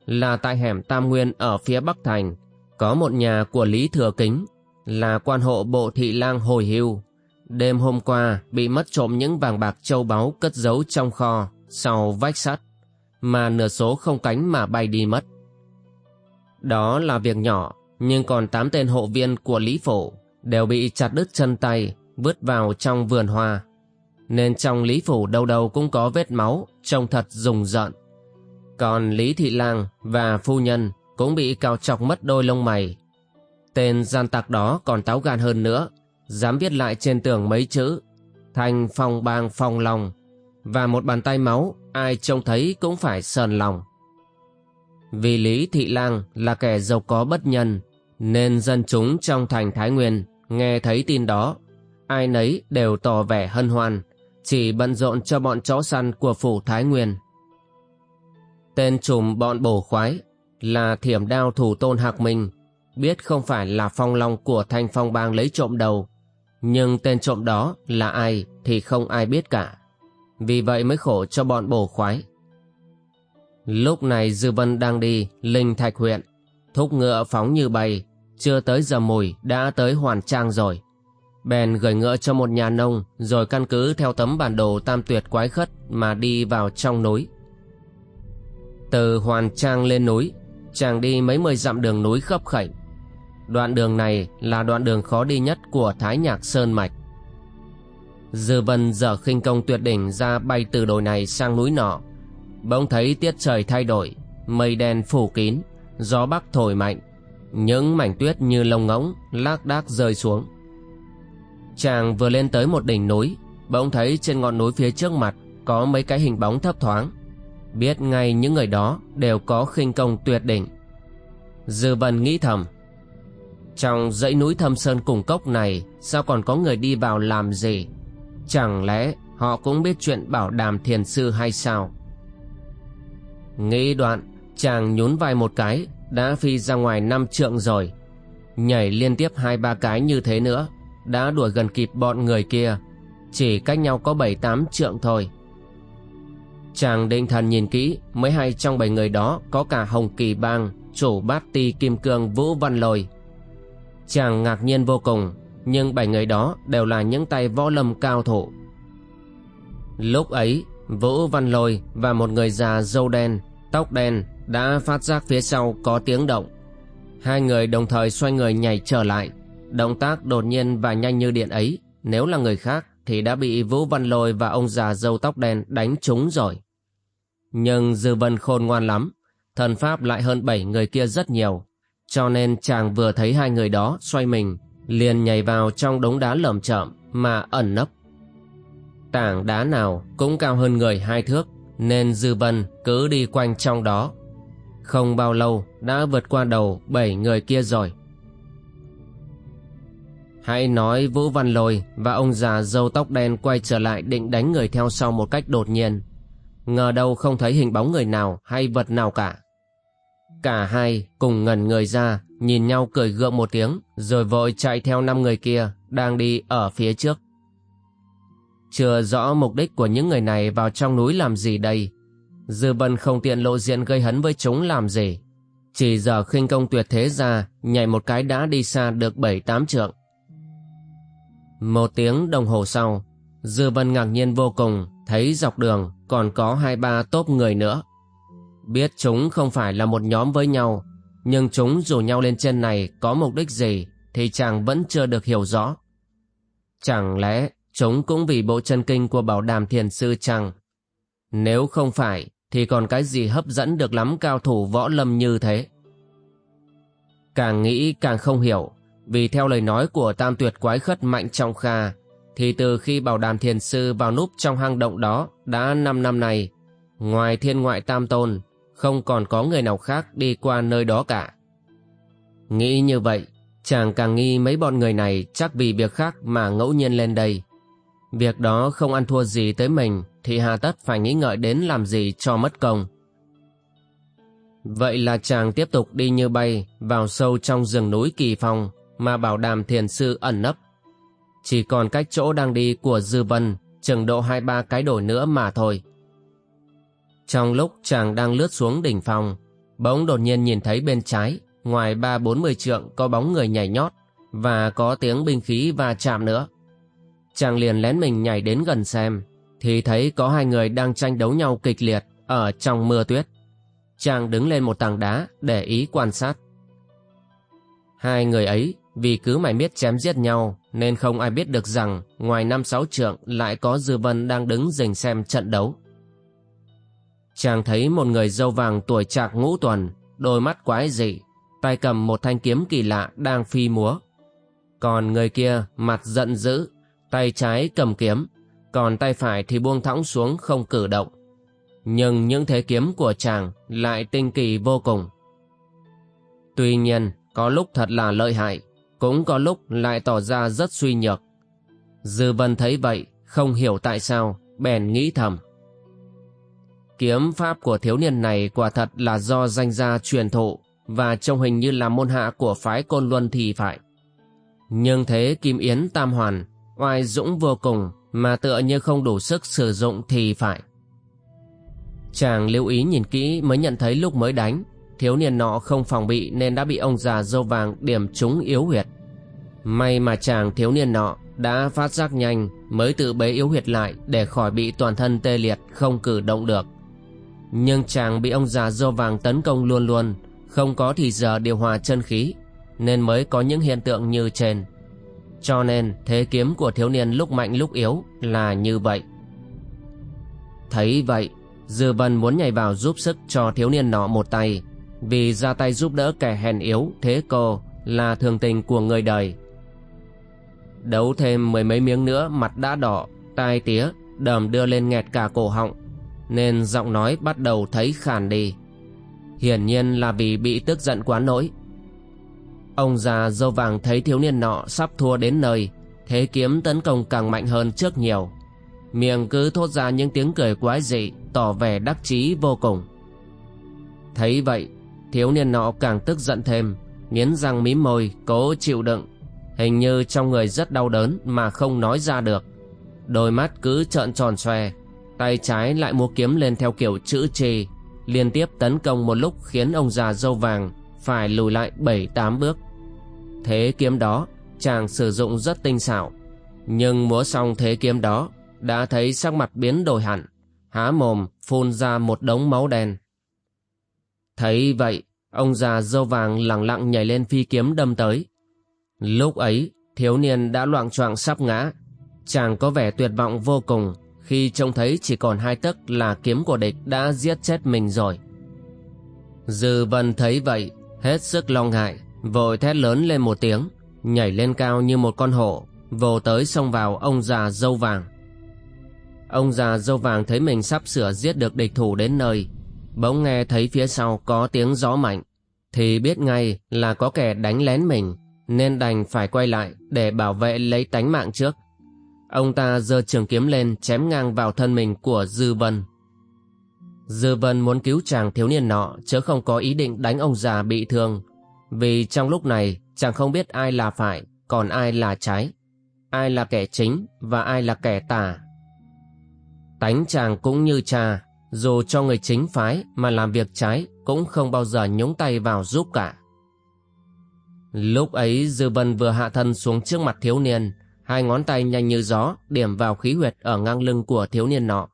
là tại hẻm Tam Nguyên ở phía Bắc Thành có một nhà của Lý Thừa Kính là quan hộ bộ thị lang hồi hưu. Đêm hôm qua bị mất trộm những vàng bạc châu báu cất giấu trong kho sau vách sắt, mà nửa số không cánh mà bay đi mất. Đó là việc nhỏ, nhưng còn tám tên hộ viên của Lý Phổ đều bị chặt đứt chân tay, vứt vào trong vườn hoa nên trong Lý Phủ đâu đâu cũng có vết máu, trông thật rùng rợn. Còn Lý Thị Lang và phu nhân cũng bị cào chọc mất đôi lông mày. Tên gian tặc đó còn táo gan hơn nữa, dám viết lại trên tường mấy chữ thành phong bang phong lòng và một bàn tay máu ai trông thấy cũng phải sờn lòng. Vì Lý Thị Lang là kẻ giàu có bất nhân nên dân chúng trong thành Thái Nguyên nghe thấy tin đó ai nấy đều tỏ vẻ hân hoan chỉ bận rộn cho bọn chó săn của phủ Thái Nguyên. Tên trùm bọn bổ khoái là thiểm đao thủ tôn Hạc Minh, biết không phải là phong long của thanh phong bang lấy trộm đầu, nhưng tên trộm đó là ai thì không ai biết cả, vì vậy mới khổ cho bọn bổ khoái lúc này dư vân đang đi linh thạch huyện, thúc ngựa phóng như bay, chưa tới giờ mùi đã tới hoàn trang rồi bèn gửi ngựa cho một nhà nông, rồi căn cứ theo tấm bản đồ tam tuyệt quái khất mà đi vào trong núi. Từ hoàn trang lên núi, chàng đi mấy mươi dặm đường núi khấp khảnh đoạn đường này là đoạn đường khó đi nhất của thái nhạc sơn mạch. Dư vân dở khinh công tuyệt đỉnh ra bay từ đồi này sang núi nọ. Bỗng thấy tiết trời thay đổi, mây đen phủ kín, gió bắc thổi mạnh, những mảnh tuyết như lông ngỗng lác đác rơi xuống chàng vừa lên tới một đỉnh núi, bỗng thấy trên ngọn núi phía trước mặt có mấy cái hình bóng thấp thoáng. Biết ngay những người đó đều có khinh công tuyệt đỉnh. Dư vân nghĩ thầm, trong dãy núi thâm sơn cùng cốc này, sao còn có người đi vào làm gì? Chẳng lẽ họ cũng biết chuyện bảo đàm thiền sư hay sao? Nghĩ đoạn, chàng nhún vai một cái, đã phi ra ngoài năm trượng rồi. Nhảy liên tiếp hai ba cái như thế nữa đã đuổi gần kịp bọn người kia. Chỉ cách nhau có bảy tám trượng thôi. Chàng định thần nhìn kỹ, mới hay trong bảy người đó có cả hồng kỳ bang, chủ bát ti kim cương, vũ văn lôi. Chàng ngạc nhiên vô cùng, nhưng bảy người đó đều là những tay võ lâm cao thủ. Lúc ấy, vũ văn lôi và một người già râu đen, tóc đen đã phát giác phía sau có tiếng động. Hai người đồng thời xoay người nhảy trở lại động tác đột nhiên và nhanh như điện ấy, nếu là người khác thì đã bị vũ văn lôi và ông già râu tóc đen đánh trúng rồi. Nhưng dư vân khôn ngoan lắm, thần pháp lại hơn bảy người kia rất nhiều, cho nên chàng vừa thấy hai người đó xoay mình, liền nhảy vào trong đống đá lởm chởm mà ẩn nấp. Tảng đá nào cũng cao hơn người hai thước, nên dư vân cứ đi quanh trong đó. Không bao lâu đã vượt qua đầu bảy người kia rồi hãy nói vũ văn lôi và ông già râu tóc đen quay trở lại định đánh người theo sau một cách đột nhiên ngờ đâu không thấy hình bóng người nào hay vật nào cả Cả hai cùng ngẩn người ra, nhìn nhau cười gượng một tiếng, rồi vội chạy theo năm người kia, đang đi ở phía trước. Chưa rõ mục đích của những người này vào trong núi làm gì đây. Dư Vân không tiện lộ diện gây hấn với chúng làm gì. Chỉ giờ khinh công tuyệt thế ra, nhảy một cái đã đi xa được bảy tám trượng. Một tiếng đồng hồ sau, Dư Vân ngạc nhiên vô cùng, thấy dọc đường còn có hai ba tốp người nữa. Biết chúng không phải là một nhóm với nhau, nhưng chúng rủ nhau lên trên này có mục đích gì thì chàng vẫn chưa được hiểu rõ. Chẳng lẽ chúng cũng vì bộ chân kinh của bảo đàm thiền sư chăng? Nếu không phải thì còn cái gì hấp dẫn được lắm cao thủ võ lâm như thế? Càng nghĩ càng không hiểu, vì theo lời nói của tam tuyệt quái khất mạnh trong kha, thì từ khi bảo đàm thiền sư vào núp trong hang động đó đã 5 năm này, ngoài thiên ngoại tam tôn, không còn có người nào khác đi qua nơi đó cả. Nghĩ như vậy, chàng càng nghi mấy bọn người này chắc vì việc khác mà ngẫu nhiên lên đây. Việc đó không ăn thua gì tới mình thì hà tất phải nghĩ ngợi đến làm gì cho mất công. Vậy là chàng tiếp tục đi như bay vào sâu trong rừng núi kỳ phong mà bảo đảm thiền sư ẩn nấp. Chỉ còn cách chỗ đang đi của Dư Vân chừng độ hai ba cái đổi nữa mà thôi. Trong lúc chàng đang lướt xuống đỉnh phòng, bỗng đột nhiên nhìn thấy bên trái, ngoài ba bốn mươi trượng có bóng người nhảy nhót và có tiếng binh khí va chạm nữa. Chàng liền lén mình nhảy đến gần xem, thì thấy có hai người đang tranh đấu nhau kịch liệt ở trong mưa tuyết. Chàng đứng lên một tảng đá để ý quan sát. Hai người ấy vì cứ mày miết chém giết nhau nên không ai biết được rằng ngoài năm sáu trượng lại có Dư Vân đang đứng dình xem trận đấu. Chàng thấy một người dâu vàng tuổi trạc ngũ tuần, đôi mắt quái dị, tay cầm một thanh kiếm kỳ lạ đang phi múa. Còn người kia mặt giận dữ, tay trái cầm kiếm, còn tay phải thì buông thõng xuống không cử động. Nhưng những thế kiếm của chàng lại tinh kỳ vô cùng. Tuy nhiên, có lúc thật là lợi hại, cũng có lúc lại tỏ ra rất suy nhược. Dư Vân thấy vậy, không hiểu tại sao, bèn nghĩ thầm. Kiếm pháp của thiếu niên này quả thật là do danh gia truyền thụ và trông hình như là môn hạ của phái Côn Luân thì phải. Nhưng thế Kim Yến Tam Hoàn, oai dũng vô cùng mà tựa như không đủ sức sử dụng thì phải. Chàng lưu ý nhìn kỹ mới nhận thấy lúc mới đánh, thiếu niên nọ không phòng bị nên đã bị ông già dâu vàng điểm trúng yếu huyệt. May mà chàng thiếu niên nọ đã phát giác nhanh mới tự bế yếu huyệt lại để khỏi bị toàn thân tê liệt không cử động được. Nhưng chàng bị ông già dâu vàng tấn công luôn luôn, không có thì giờ điều hòa chân khí, nên mới có những hiện tượng như trên. Cho nên thế kiếm của thiếu niên lúc mạnh lúc yếu là như vậy. Thấy vậy, Dư Vân muốn nhảy vào giúp sức cho thiếu niên nọ một tay, vì ra tay giúp đỡ kẻ hèn yếu thế cô là thường tình của người đời. Đấu thêm mười mấy miếng nữa mặt đã đỏ, tai tía, đờm đưa lên nghẹt cả cổ họng, nên giọng nói bắt đầu thấy khàn đi. Hiển nhiên là vì bị tức giận quá nỗi. Ông già dâu vàng thấy thiếu niên nọ sắp thua đến nơi, thế kiếm tấn công càng mạnh hơn trước nhiều. Miệng cứ thốt ra những tiếng cười quái dị, tỏ vẻ đắc chí vô cùng. Thấy vậy, thiếu niên nọ càng tức giận thêm, nghiến răng mím môi, cố chịu đựng. Hình như trong người rất đau đớn mà không nói ra được. Đôi mắt cứ trợn tròn xoe, tay trái lại mua kiếm lên theo kiểu chữ trì, liên tiếp tấn công một lúc khiến ông già dâu vàng phải lùi lại bảy tám bước. Thế kiếm đó, chàng sử dụng rất tinh xảo, nhưng múa xong thế kiếm đó, đã thấy sắc mặt biến đổi hẳn, há mồm phun ra một đống máu đen. Thấy vậy, ông già dâu vàng lẳng lặng nhảy lên phi kiếm đâm tới. Lúc ấy, thiếu niên đã loạn choạng sắp ngã. Chàng có vẻ tuyệt vọng vô cùng khi trông thấy chỉ còn hai tấc là kiếm của địch đã giết chết mình rồi. Dư vân thấy vậy, hết sức lo ngại, vội thét lớn lên một tiếng, nhảy lên cao như một con hổ, vồ tới xông vào ông già dâu vàng. Ông già dâu vàng thấy mình sắp sửa giết được địch thủ đến nơi, bỗng nghe thấy phía sau có tiếng gió mạnh, thì biết ngay là có kẻ đánh lén mình, nên đành phải quay lại để bảo vệ lấy tánh mạng trước. Ông ta giơ trường kiếm lên chém ngang vào thân mình của Dư Vân. Dư Vân muốn cứu chàng thiếu niên nọ chứ không có ý định đánh ông già bị thương. Vì trong lúc này chàng không biết ai là phải, còn ai là trái. Ai là kẻ chính và ai là kẻ tà. Tánh chàng cũng như cha, dù cho người chính phái mà làm việc trái cũng không bao giờ nhúng tay vào giúp cả. Lúc ấy Dư Vân vừa hạ thân xuống trước mặt thiếu niên, hai ngón tay nhanh như gió điểm vào khí huyệt ở ngang lưng của thiếu niên nọ.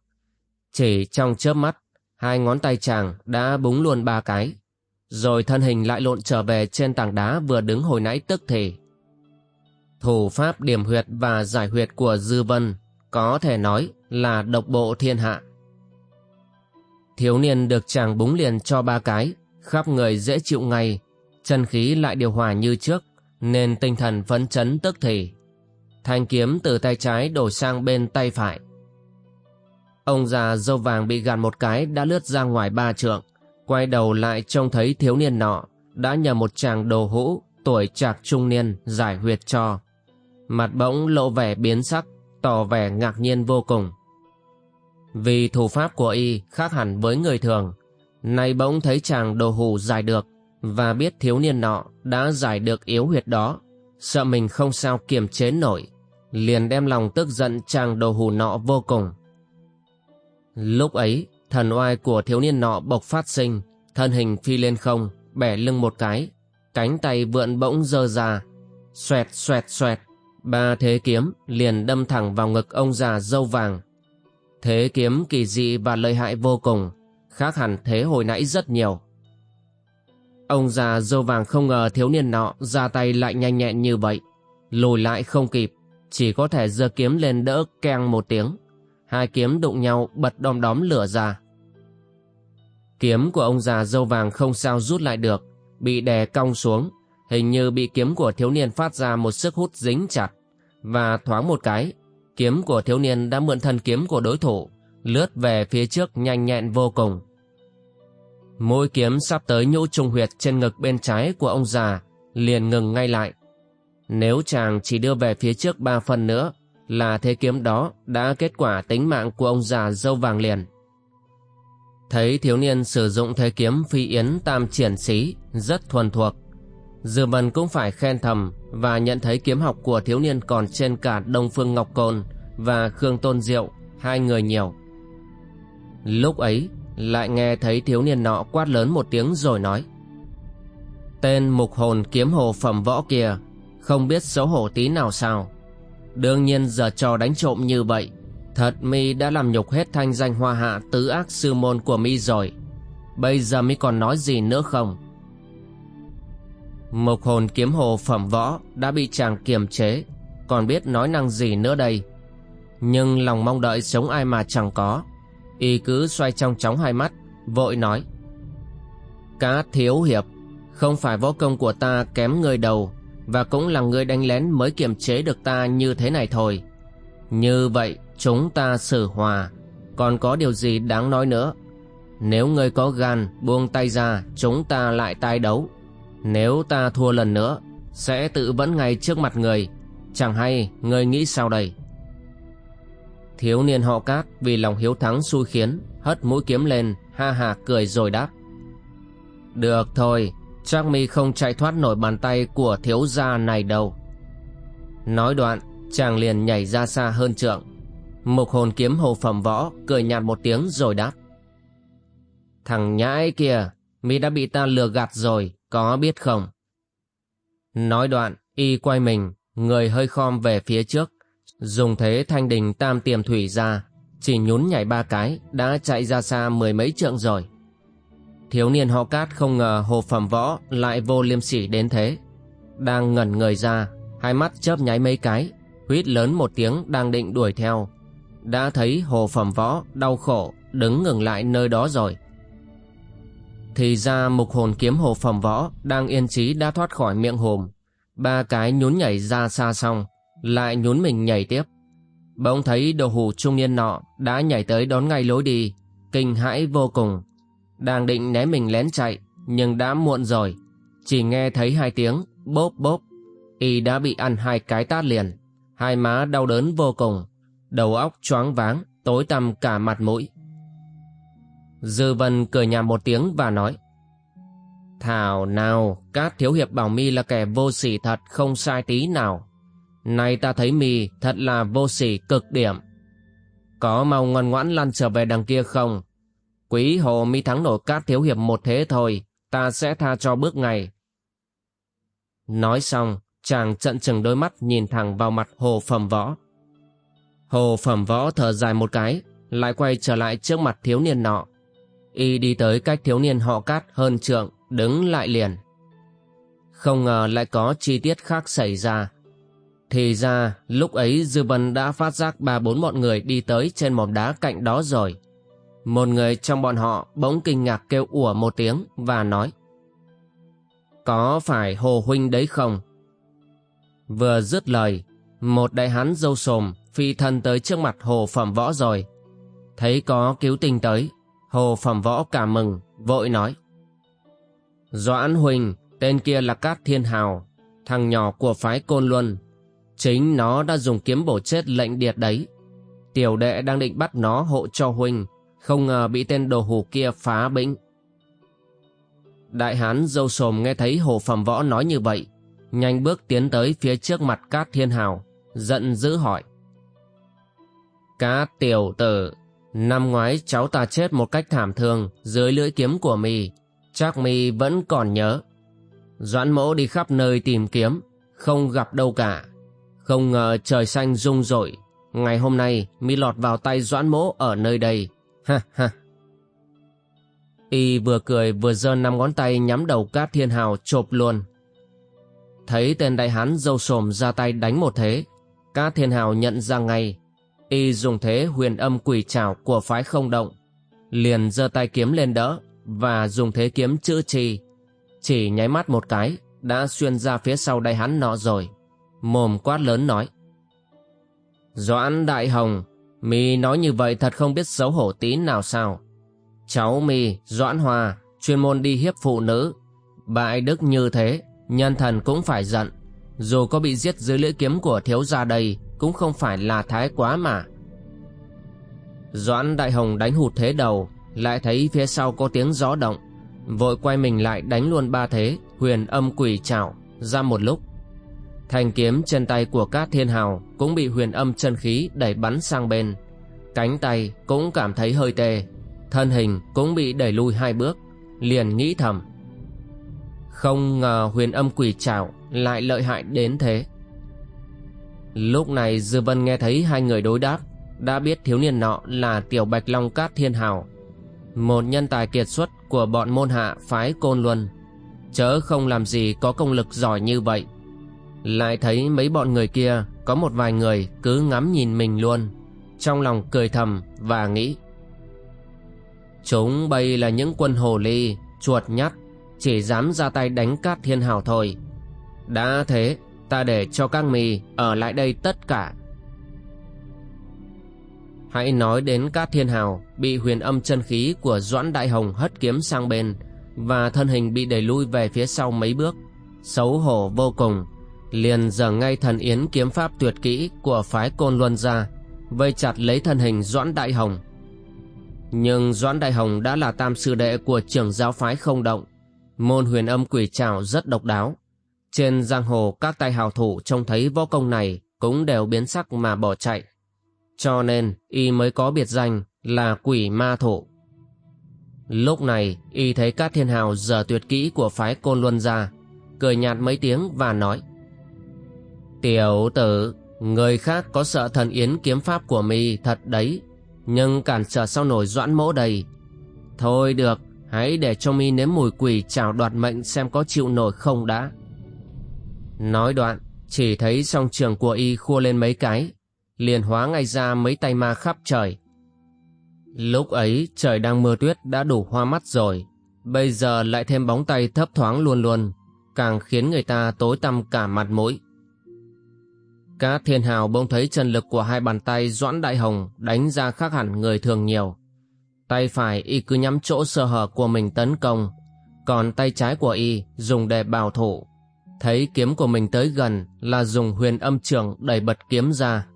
Chỉ trong chớp mắt, hai ngón tay chàng đã búng luôn ba cái, rồi thân hình lại lộn trở về trên tảng đá vừa đứng hồi nãy tức thì. Thủ pháp điểm huyệt và giải huyệt của Dư Vân có thể nói là độc bộ thiên hạ. Thiếu niên được chàng búng liền cho ba cái, khắp người dễ chịu ngay, chân khí lại điều hòa như trước, nên tinh thần phấn chấn tức thì. Thanh kiếm từ tay trái đổi sang bên tay phải. Ông già dâu vàng bị gạt một cái đã lướt ra ngoài ba trượng, quay đầu lại trông thấy thiếu niên nọ, đã nhờ một chàng đồ hũ, tuổi trạc trung niên, giải huyệt cho. Mặt bỗng lộ vẻ biến sắc, tỏ vẻ ngạc nhiên vô cùng. Vì thủ pháp của y khác hẳn với người thường, nay bỗng thấy chàng đồ hủ giải được, và biết thiếu niên nọ đã giải được yếu huyệt đó, sợ mình không sao kiềm chế nổi, liền đem lòng tức giận chàng đồ hủ nọ vô cùng. Lúc ấy, thần oai của thiếu niên nọ bộc phát sinh, thân hình phi lên không, bẻ lưng một cái, cánh tay vượn bỗng dơ ra, xoẹt xoẹt xoẹt, ba thế kiếm liền đâm thẳng vào ngực ông già dâu vàng. Thế kiếm kỳ dị và lợi hại vô cùng, khác hẳn thế hồi nãy rất nhiều. Ông già dâu vàng không ngờ thiếu niên nọ ra tay lại nhanh nhẹn như vậy, lùi lại không kịp, chỉ có thể giơ kiếm lên đỡ keng một tiếng. Hai kiếm đụng nhau bật đom đóm lửa ra. Kiếm của ông già dâu vàng không sao rút lại được, bị đè cong xuống, hình như bị kiếm của thiếu niên phát ra một sức hút dính chặt. Và thoáng một cái, kiếm của thiếu niên đã mượn thân kiếm của đối thủ, lướt về phía trước nhanh nhẹn vô cùng. Mũi kiếm sắp tới nhũ trung huyệt trên ngực bên trái của ông già, liền ngừng ngay lại. Nếu chàng chỉ đưa về phía trước ba phần nữa, là thế kiếm đó đã kết quả tính mạng của ông già dâu vàng liền. Thấy thiếu niên sử dụng thế kiếm phi yến tam triển xí rất thuần thuộc. Dư Vân cũng phải khen thầm và nhận thấy kiếm học của thiếu niên còn trên cả Đông Phương Ngọc Côn và Khương Tôn Diệu, hai người nhiều. Lúc ấy, lại nghe thấy thiếu niên nọ quát lớn một tiếng rồi nói. Tên mục hồn kiếm hồ phẩm võ kia, không biết xấu hổ tí nào sao. Đương nhiên giờ trò đánh trộm như vậy Thật mi đã làm nhục hết thanh danh hoa hạ tứ ác sư môn của mi rồi Bây giờ mi còn nói gì nữa không Mộc hồn kiếm hồ phẩm võ đã bị chàng kiềm chế, Còn biết nói năng gì nữa đây? Nhưng lòng mong đợi sống ai mà chẳng có, Y cứ xoay trong chóng hai mắt, Vội nói. Cá thiếu hiệp, Không phải võ công của ta kém người đầu, Và cũng là người đánh lén mới kiềm chế được ta như thế này thôi. Như vậy, chúng ta xử hòa, còn có điều gì đáng nói nữa? Nếu ngươi có gan buông tay ra, chúng ta lại tai đấu nếu ta thua lần nữa sẽ tự vẫn ngay trước mặt người. Chẳng hay người nghĩ sao đây? Thiếu niên họ cát vì lòng hiếu thắng xui khiến hất mũi kiếm lên ha hà cười rồi đáp. Được thôi chắc mi không chạy thoát nổi bàn tay của thiếu gia này đâu. Nói đoạn chàng liền nhảy ra xa hơn trượng. Mục hồn kiếm hồ phẩm võ cười nhạt một tiếng rồi đáp. Thằng nhãi kia, mi đã bị ta lừa gạt rồi, có biết không? Nói đoạn, y quay mình, người hơi khom về phía trước, dùng thế thanh đình tam tiềm thủy ra, chỉ nhún nhảy ba cái, đã chạy ra xa mười mấy trượng rồi. Thiếu niên họ cát không ngờ hồ phẩm võ lại vô liêm sỉ đến thế. Đang ngẩn người ra, hai mắt chớp nháy mấy cái, huýt lớn một tiếng đang định đuổi theo, đã thấy hồ phẩm võ đau khổ đứng ngừng lại nơi đó rồi thì ra mục hồn kiếm hồ phẩm võ đang yên trí đã thoát khỏi miệng hồm ba cái nhún nhảy ra xa xong lại nhún mình nhảy tiếp. Bỗng thấy đồ hủ trung niên nọ đã nhảy tới đón ngay lối đi kinh hãi vô cùng. Đang định né mình lén chạy nhưng đã muộn rồi. Chỉ nghe thấy hai tiếng bốp bốp. Y đã bị ăn hai cái tát liền. Hai má đau đớn vô cùng. Đầu óc choáng váng, tối tăm cả mặt mũi. Dư Vân cười nhạt một tiếng và nói Thảo nào, các thiếu hiệp bảo mi là kẻ vô sỉ thật không sai tí nào. Nay ta thấy mi thật là vô sỉ cực điểm. Có mau ngoan ngoãn lăn trở về đằng kia không? Quý hồ mi thắng nổi các thiếu hiệp một thế thôi, ta sẽ tha cho bước ngày. Nói xong, chàng trận chừng đôi mắt nhìn thẳng vào mặt hồ phẩm võ. Hồ Phẩm Võ thở dài một cái, lại quay trở lại trước mặt thiếu niên nọ. Y đi tới cách thiếu niên họ cát hơn trượng, đứng lại liền. Không ngờ lại có chi tiết khác xảy ra. Thì ra, lúc ấy Dư Vân đã phát giác ba bốn bọn người đi tới trên mỏm đá cạnh đó rồi. Một người trong bọn họ bỗng kinh ngạc kêu ủa một tiếng và nói Có phải Hồ Huynh đấy không? Vừa dứt lời, một đại hán dâu sồm phi thân tới trước mặt hồ phẩm võ rồi thấy có cứu tình tới hồ phẩm võ cảm mừng vội nói. Doãn huỳnh tên kia là cát thiên hào thằng nhỏ của phái côn luân. Chính nó đã dùng kiếm bổ chết lệnh điệt đấy. Tiểu đệ đang định bắt nó hộ cho Huỳnh, không ngờ bị tên đồ hủ kia phá bĩnh. Đại hán dâu sồm nghe thấy hồ phẩm võ nói như vậy nhanh bước tiến tới phía trước mặt cát thiên hào giận dữ hỏi. Cát tiểu tử, năm ngoái cháu ta chết một cách thảm thương dưới lưỡi kiếm của mi, chắc mi vẫn còn nhớ. Doãn mỗ đi khắp nơi tìm kiếm, không gặp đâu cả. Không ngờ trời xanh rung rội, ngày hôm nay mi lọt vào tay doãn mỗ ở nơi đây. Ha ha. Y vừa cười vừa giơ năm ngón tay nhắm đầu Cát Thiên Hào chộp luôn. thấy tên đại hán dâu sồm ra tay đánh một thế Cát Thiên Hào nhận ra ngay y dùng thế huyền âm quỷ trảo của phái không động liền giơ tay kiếm lên đỡ và dùng thế kiếm chữ trì, chỉ nháy mắt một cái đã xuyên ra phía sau đại hắn nọ rồi. Mồm quát lớn nói doãn đại hồng mi nói như vậy thật không biết xấu hổ tí nào sao? Cháu mi doãn hòa chuyên môn đi hiếp phụ nữ. Bại đức như thế nhân thần cũng phải giận. Dù có bị giết dưới lưỡi kiếm của thiếu gia đây cũng không phải là thái quá mà. Doãn đại hồng đánh hụt thế đầu, lại thấy phía sau có tiếng gió động, vội quay mình lại đánh luôn ba thế, huyền âm quỷ trảo ra một lúc. Thanh kiếm trên tay của các thiên hào cũng bị huyền âm chân khí đẩy bắn sang bên. Cánh tay cũng cảm thấy hơi tê, thân hình cũng bị đẩy lui hai bước, liền nghĩ thầm. Không ngờ huyền âm quỷ trảo lại lợi hại đến thế lúc này dư vân nghe thấy hai người đối đáp, đã biết thiếu niên nọ là tiểu bạch long cát thiên hào một nhân tài kiệt xuất của bọn môn hạ phái côn luân. Chớ không làm gì có công lực giỏi như vậy. Lại thấy mấy bọn người kia, có một vài người cứ ngắm nhìn mình luôn. Trong lòng cười thầm và nghĩ, chúng bây là những quân hồ ly, chuột nhắt, chỉ dám ra tay đánh cát thiên hào thôi. Đã thế ta để cho các mì ở lại đây tất cả. Hãy nói đến cát thiên hào bị huyền âm chân khí của doãn đại hồng hất kiếm sang bên và thân hình bị đẩy lui về phía sau mấy bước, xấu hổ vô cùng, liền giở ngay thần yến kiếm pháp tuyệt kỹ của phái côn luân ra, vây chặt lấy thân hình doãn đại hồng. Nhưng doãn đại hồng đã là tam sư đệ của trưởng giáo phái không động, môn huyền âm quỷ trào rất độc đáo trên giang hồ, các tay hào thủ trông thấy võ công này cũng đều biến sắc mà bỏ chạy. Cho nên, y mới có biệt danh là quỷ ma thủ. Lúc này, y thấy các thiên hào giờ tuyệt kỹ của phái côn luân ra, cười nhạt mấy tiếng và nói, tiểu tử, người khác có sợ thần yến kiếm pháp của mi thật đấy, nhưng cản trở sau nổi doãn mỗ đầy. Thôi được, hãy để cho mi nếm mùi quỷ chào đoạt mệnh xem có chịu nổi không đã nói đoạn chỉ thấy song trường của y khua lên mấy cái liền hóa ngay ra mấy tay ma khắp trời lúc ấy trời đang mưa tuyết đã đủ hoa mắt rồi bây giờ lại thêm bóng tay thấp thoáng luôn luôn càng khiến người ta tối tăm cả mặt mũi Cá thiên hào bỗng thấy chân lực của hai bàn tay Doãn Đại Hồng đánh ra khác hẳn người thường nhiều. Tay phải y cứ nhắm chỗ sơ hở của mình tấn công, còn tay trái của y dùng để bảo thủ. Thấy kiếm của mình tới gần là dùng huyền âm trường đẩy bật kiếm ra.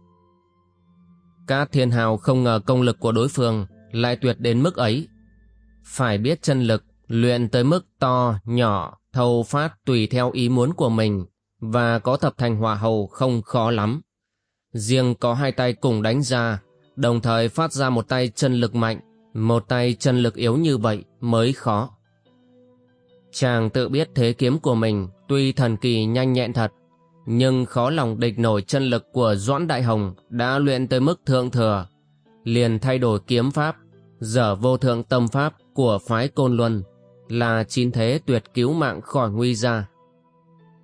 Các thiên hào không ngờ công lực của đối phương lại tuyệt đến mức ấy. Phải biết chân lực luyện tới mức to, nhỏ, thâu phát tùy theo ý muốn của mình và có thập thành hòa hầu không khó lắm. Riêng có hai tay cùng đánh ra, đồng thời phát ra một tay chân lực mạnh, một tay chân lực yếu như vậy mới khó. Chàng tự biết thế kiếm của mình tuy thần kỳ nhanh nhẹn thật, nhưng khó lòng địch nổi chân lực của Doãn Đại Hồng đã luyện tới mức thượng thừa, liền thay đổi kiếm pháp, dở vô thượng tâm pháp của phái Côn Luân, là chín thế tuyệt cứu mạng khỏi nguy ra.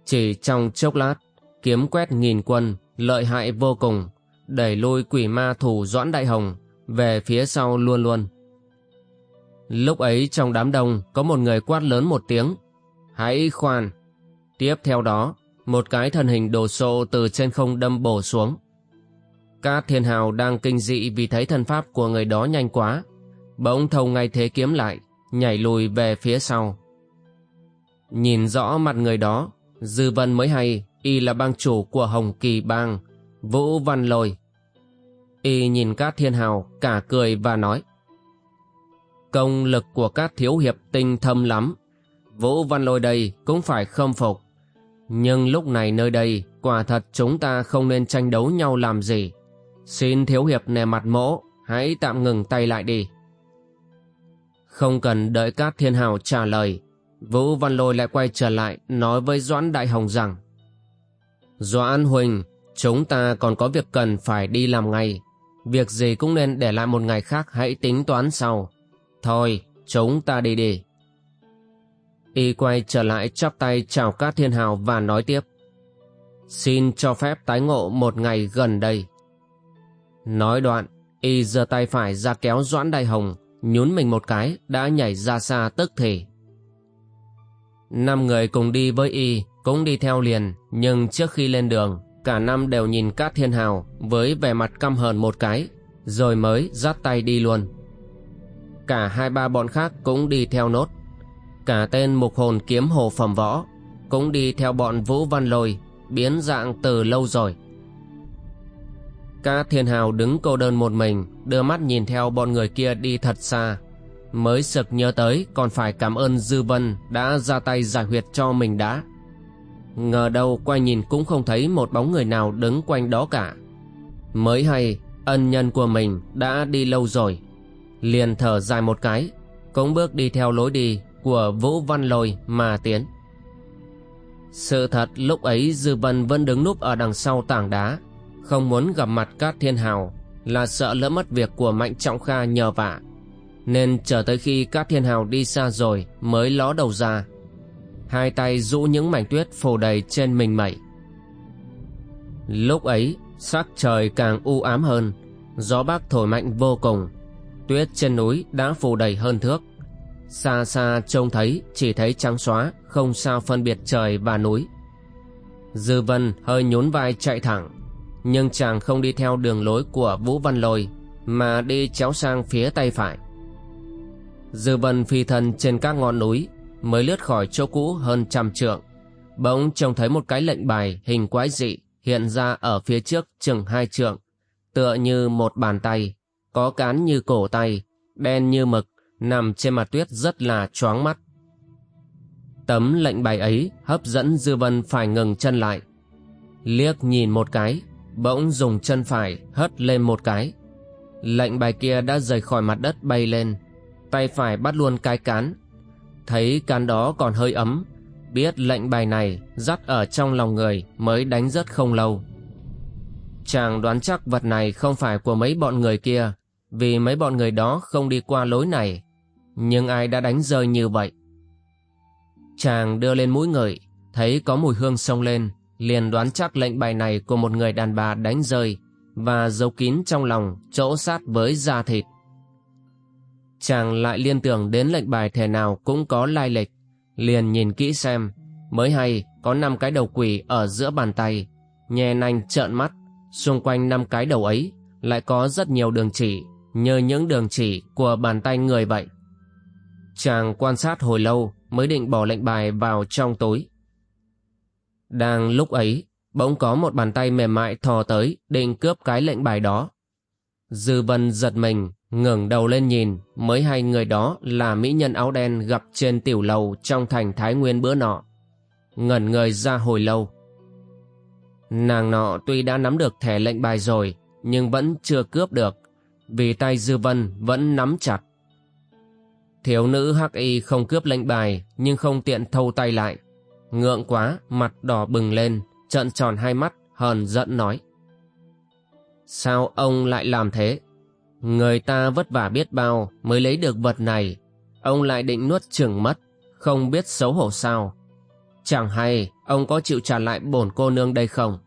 Chỉ trong chốc lát, kiếm quét nghìn quân, lợi hại vô cùng, đẩy lùi quỷ ma thủ Doãn Đại Hồng về phía sau luôn luôn. Lúc ấy trong đám đông có một người quát lớn một tiếng, hãy khoan. Tiếp theo đó, một cái thân hình đồ sộ từ trên không đâm bổ xuống. Các thiên hào đang kinh dị vì thấy thân pháp của người đó nhanh quá, bỗng thâu ngay thế kiếm lại, nhảy lùi về phía sau. Nhìn rõ mặt người đó, Dư Vân mới hay y là bang chủ của Hồng Kỳ Bang, Vũ Văn Lôi. Y nhìn các thiên hào cả cười và nói Công lực của các thiếu hiệp tinh thâm lắm, Vũ Văn Lôi đây cũng phải khâm phục. Nhưng lúc này nơi đây quả thật chúng ta không nên tranh đấu nhau làm gì. Xin thiếu hiệp nề mặt mỗ, hãy tạm ngừng tay lại đi. Không cần đợi các thiên hào trả lời, Vũ Văn Lôi lại quay trở lại nói với Doãn Đại Hồng rằng Doãn Huỳnh, chúng ta còn có việc cần phải đi làm ngay. Việc gì cũng nên để lại một ngày khác hãy tính toán sau. Thôi, chúng ta đi đi. Y quay trở lại chắp tay chào các thiên hào và nói tiếp. Xin cho phép tái ngộ một ngày gần đây. Nói đoạn, y giơ tay phải ra kéo Doãn Đại Hồng, nhún mình một cái, đã nhảy ra xa tức thì. Năm người cùng đi với y, cũng đi theo liền, nhưng trước khi lên đường, cả năm đều nhìn Cát Thiên Hào với vẻ mặt căm hờn một cái, rồi mới dắt tay đi luôn. Cả hai ba bọn khác cũng đi theo nốt. Cả tên mục hồn kiếm hồ phẩm võ cũng đi theo bọn Vũ Văn Lôi, biến dạng từ lâu rồi. ca Thiên Hào đứng cô đơn một mình, đưa mắt nhìn theo bọn người kia đi thật xa. Mới sực nhớ tới còn phải cảm ơn Dư Vân đã ra tay giải huyệt cho mình đã. Ngờ đâu quay nhìn cũng không thấy một bóng người nào đứng quanh đó cả. Mới hay, ân nhân của mình đã đi lâu rồi. Liền thở dài một cái, cũng bước đi theo lối đi của Vũ Văn Lôi mà tiến. Sự thật lúc ấy Dư Vân vẫn đứng núp ở đằng sau tảng đá, không muốn gặp mặt Cát Thiên Hào là sợ lỡ mất việc của Mạnh Trọng Kha nhờ vả. Nên chờ tới khi Cát Thiên Hào đi xa rồi mới ló đầu ra. Hai tay rũ những mảnh tuyết phủ đầy trên mình mẩy. Lúc ấy, sắc trời càng u ám hơn, gió bắc thổi mạnh vô cùng. Tuyết trên núi đã phủ đầy hơn thước. Xa xa trông thấy chỉ thấy trắng xóa, không sao phân biệt trời và núi. Dư Vân hơi nhún vai chạy thẳng, nhưng chàng không đi theo đường lối của Vũ Văn Lôi, mà đi chéo sang phía tay phải. Dư Vân phi thân trên các ngọn núi, mới lướt khỏi chỗ cũ hơn trăm trượng. Bỗng trông thấy một cái lệnh bài hình quái dị hiện ra ở phía trước chừng hai trượng, tựa như một bàn tay, có cán như cổ tay, đen như mực, nằm trên mặt tuyết rất là choáng mắt. Tấm lệnh bài ấy hấp dẫn Dư Vân phải ngừng chân lại. Liếc nhìn một cái, bỗng dùng chân phải hất lên một cái. Lệnh bài kia đã rời khỏi mặt đất bay lên, tay phải bắt luôn cái cán. Thấy cán đó còn hơi ấm, biết lệnh bài này dắt ở trong lòng người mới đánh rất không lâu. Chàng đoán chắc vật này không phải của mấy bọn người kia, vì mấy bọn người đó không đi qua lối này. Nhưng ai đã đánh rơi như vậy? Chàng đưa lên mũi người thấy có mùi hương sông lên, liền đoán chắc lệnh bài này của một người đàn bà đánh rơi và giấu kín trong lòng chỗ sát với da thịt. Chàng lại liên tưởng đến lệnh bài thể nào cũng có lai lịch, liền nhìn kỹ xem, mới hay có năm cái đầu quỷ ở giữa bàn tay, nhè nanh trợn mắt, xung quanh năm cái đầu ấy lại có rất nhiều đường chỉ, như những đường chỉ của bàn tay người vậy. Chàng quan sát hồi lâu mới định bỏ lệnh bài vào trong túi. Đang lúc ấy, bỗng có một bàn tay mềm mại thò tới định cướp cái lệnh bài đó. Dư vân giật mình, ngẩng đầu lên nhìn, mới hay người đó là mỹ nhân áo đen gặp trên tiểu lầu trong thành Thái Nguyên bữa nọ. Ngẩn người ra hồi lâu. Nàng nọ tuy đã nắm được thẻ lệnh bài rồi, nhưng vẫn chưa cướp được, vì tay Dư Vân vẫn nắm chặt. Thiếu nữ hắc y không cướp lệnh bài, nhưng không tiện thâu tay lại, Ngượng quá, mặt đỏ bừng lên, trợn tròn hai mắt, hờn giận nói. Sao ông lại làm thế? Người ta vất vả biết bao mới lấy được vật này, ông lại định nuốt chừng mất, không biết xấu hổ sao. Chẳng hay ông có chịu trả lại bổn cô nương đây không?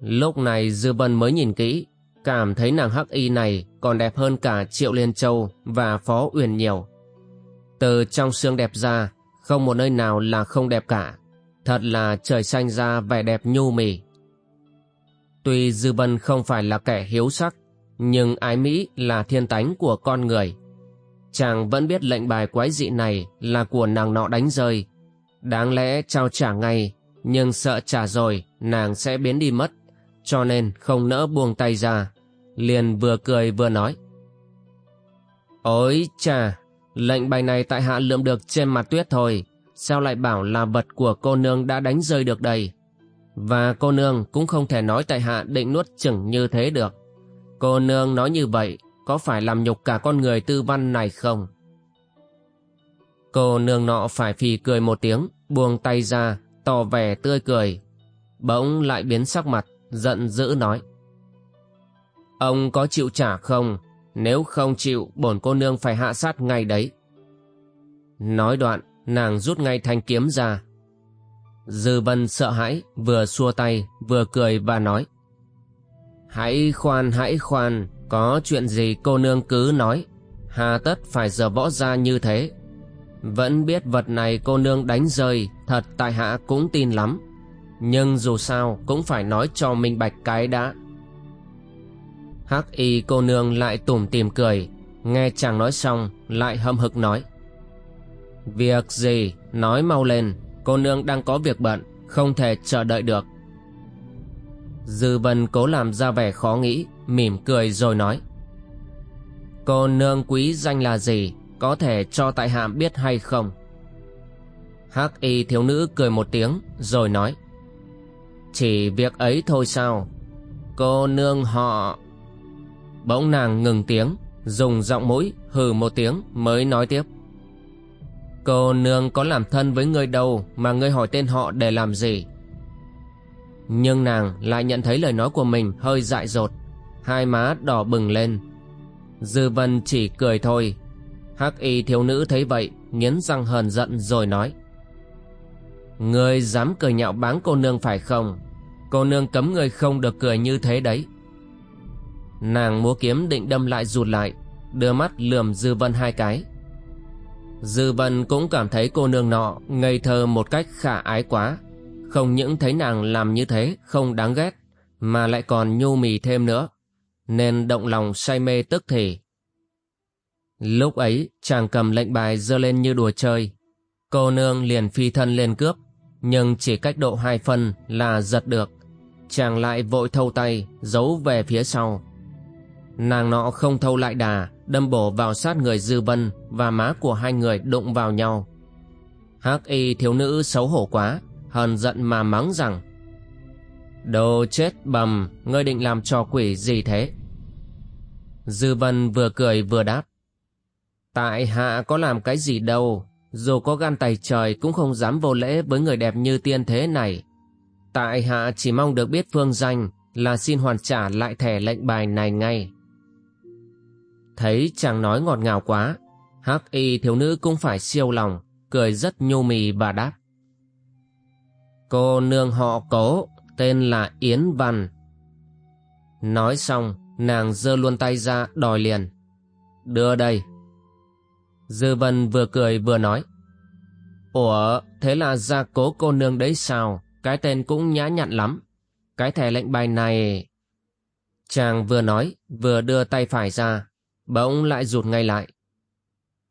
Lúc này Dư Vân mới nhìn kỹ, cảm thấy nàng hắc y này còn đẹp hơn cả Triệu Liên Châu và Phó Uyển nhiều. Từ trong xương đẹp ra, không một nơi nào là không đẹp cả. Thật là trời xanh ra vẻ đẹp nhu mì. Tuy Dư Vân không phải là kẻ hiếu sắc, nhưng ái Mỹ là thiên tánh của con người. Chàng vẫn biết lệnh bài quái dị này là của nàng nọ đánh rơi. Đáng lẽ trao trả ngay, nhưng sợ trả rồi nàng sẽ biến đi mất, cho nên không nỡ buông tay ra. Liền vừa cười vừa nói. Ôi chà, Lệnh bài này tại hạ lượm được trên mặt tuyết thôi, sao lại bảo là vật của cô nương đã đánh rơi được đây? Và cô nương cũng không thể nói tại hạ định nuốt chừng như thế được. Cô nương nói như vậy, có phải làm nhục cả con người tư văn này không? Cô nương nọ phải phì cười một tiếng, buông tay ra, tỏ vẻ tươi cười. Bỗng lại biến sắc mặt, giận dữ nói. Ông có chịu trả không? Nếu không chịu, bổn cô nương phải hạ sát ngay đấy. Nói đoạn, nàng rút ngay thanh kiếm ra. Dư vân sợ hãi, vừa xua tay, vừa cười và nói. Hãy khoan, hãy khoan, có chuyện gì cô nương cứ nói. Hà tất phải giờ võ ra như thế. Vẫn biết vật này cô nương đánh rơi, thật tại hạ cũng tin lắm. Nhưng dù sao cũng phải nói cho minh bạch cái đã. Hắc y cô nương lại tủm tìm cười, nghe chàng nói xong lại hâm hực nói. Việc gì, nói mau lên, cô nương đang có việc bận, không thể chờ đợi được. Dư vân cố làm ra vẻ khó nghĩ, mỉm cười rồi nói. Cô nương quý danh là gì, có thể cho tại hạ biết hay không? Hắc y thiếu nữ cười một tiếng rồi nói. Chỉ việc ấy thôi sao? Cô nương họ... Bỗng nàng ngừng tiếng, dùng giọng mũi hừ một tiếng mới nói tiếp. Cô nương có làm thân với người đâu mà ngươi hỏi tên họ để làm gì? Nhưng nàng lại nhận thấy lời nói của mình hơi dại dột, hai má đỏ bừng lên. Dư vân chỉ cười thôi. Hắc y thiếu nữ thấy vậy, nghiến răng hờn giận rồi nói. Ngươi dám cười nhạo báng cô nương phải không? Cô nương cấm người không được cười như thế đấy. Nàng múa kiếm định đâm lại rụt lại, đưa mắt lườm Dư Vân hai cái. Dư Vân cũng cảm thấy cô nương nọ ngây thơ một cách khả ái quá. Không những thấy nàng làm như thế không đáng ghét, mà lại còn nhu mì thêm nữa. Nên động lòng say mê tức thì. Lúc ấy chàng cầm lệnh bài giơ lên như đùa chơi. Cô nương liền phi thân lên cướp, nhưng chỉ cách độ hai phân là giật được. Chàng lại vội thâu tay, giấu về phía sau. Nàng nọ không thâu lại đà, đâm bổ vào sát người Dư Vân và má của hai người đụng vào nhau. Hắc y thiếu nữ xấu hổ quá, hờn giận mà mắng rằng Đồ chết bầm, ngươi định làm trò quỷ gì thế? Dư Vân vừa cười vừa đáp Tại hạ có làm cái gì đâu, dù có gan tài trời cũng không dám vô lễ với người đẹp như tiên thế này. Tại hạ chỉ mong được biết phương danh là xin hoàn trả lại thẻ lệnh bài này ngay. Thấy chàng nói ngọt ngào quá, hắc y thiếu nữ cũng phải siêu lòng, cười rất nhu mì và đáp. Cô nương họ cố, tên là Yến Văn. Nói xong, nàng giơ luôn tay ra đòi liền. Đưa đây. Dư Vân vừa cười vừa nói. Ủa, thế là gia cố cô nương đấy sao? Cái tên cũng nhã nhặn lắm. Cái thẻ lệnh bài này... Chàng vừa nói, vừa đưa tay phải ra, bỗng lại rụt ngay lại.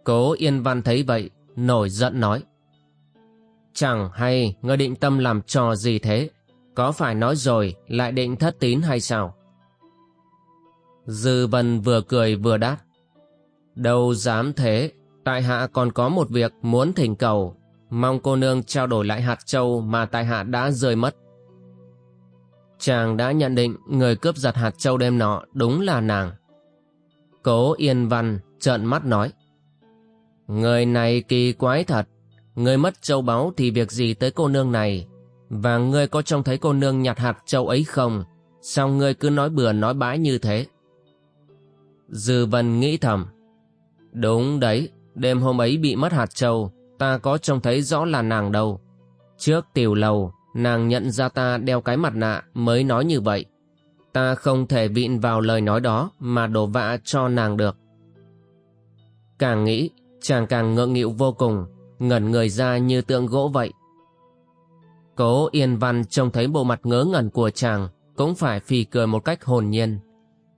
Cố Yên Văn thấy vậy, nổi giận nói. Chẳng hay ngươi định tâm làm trò gì thế, có phải nói rồi lại định thất tín hay sao? Dư Vân vừa cười vừa đáp. Đâu dám thế, tại hạ còn có một việc muốn thỉnh cầu, mong cô nương trao đổi lại hạt châu mà tại hạ đã rơi mất. Chàng đã nhận định người cướp giật hạt châu đêm nọ đúng là nàng. Cố Yên Văn trợn mắt nói. Người này kỳ quái thật. Người mất châu báu thì việc gì tới cô nương này? Và ngươi có trông thấy cô nương nhặt hạt châu ấy không? Sao ngươi cứ nói bừa nói bãi như thế? Dư Vân nghĩ thầm. Đúng đấy, đêm hôm ấy bị mất hạt châu, ta có trông thấy rõ là nàng đâu. Trước tiểu lầu, nàng nhận ra ta đeo cái mặt nạ mới nói như vậy. Ta không thể vịn vào lời nói đó mà đổ vạ cho nàng được. Càng nghĩ, chàng càng ngượng nghịu vô cùng, ngẩn người ra như tượng gỗ vậy. Cố Yên Văn trông thấy bộ mặt ngớ ngẩn của chàng, cũng phải phì cười một cách hồn nhiên.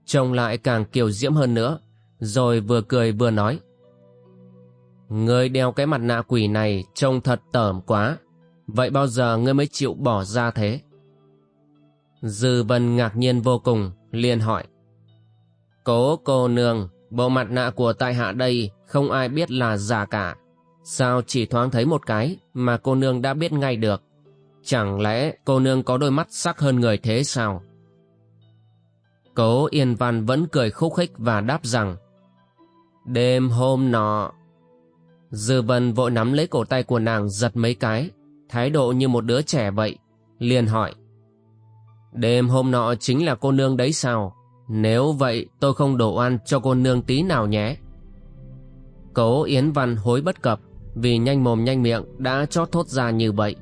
Trông lại càng kiều diễm hơn nữa, rồi vừa cười vừa nói. Ngươi đeo cái mặt nạ quỷ này trông thật tởm quá, vậy bao giờ ngươi mới chịu bỏ ra thế? Dư Vân ngạc nhiên vô cùng, liền hỏi. Cố cô nương, bộ mặt nạ của tại hạ đây không ai biết là giả cả. Sao chỉ thoáng thấy một cái mà cô nương đã biết ngay được? Chẳng lẽ cô nương có đôi mắt sắc hơn người thế sao? Cố Yên Văn vẫn cười khúc khích và đáp rằng Đêm hôm nọ Dư Vân vội nắm lấy cổ tay của nàng giật mấy cái, Thái độ như một đứa trẻ vậy, liền hỏi Đêm hôm nọ chính là cô nương đấy sao? Nếu vậy, tôi không đổ ăn cho cô nương tí nào nhé. Cố Yến Văn hối bất cập, vì nhanh mồm nhanh miệng đã chót thốt ra như vậy.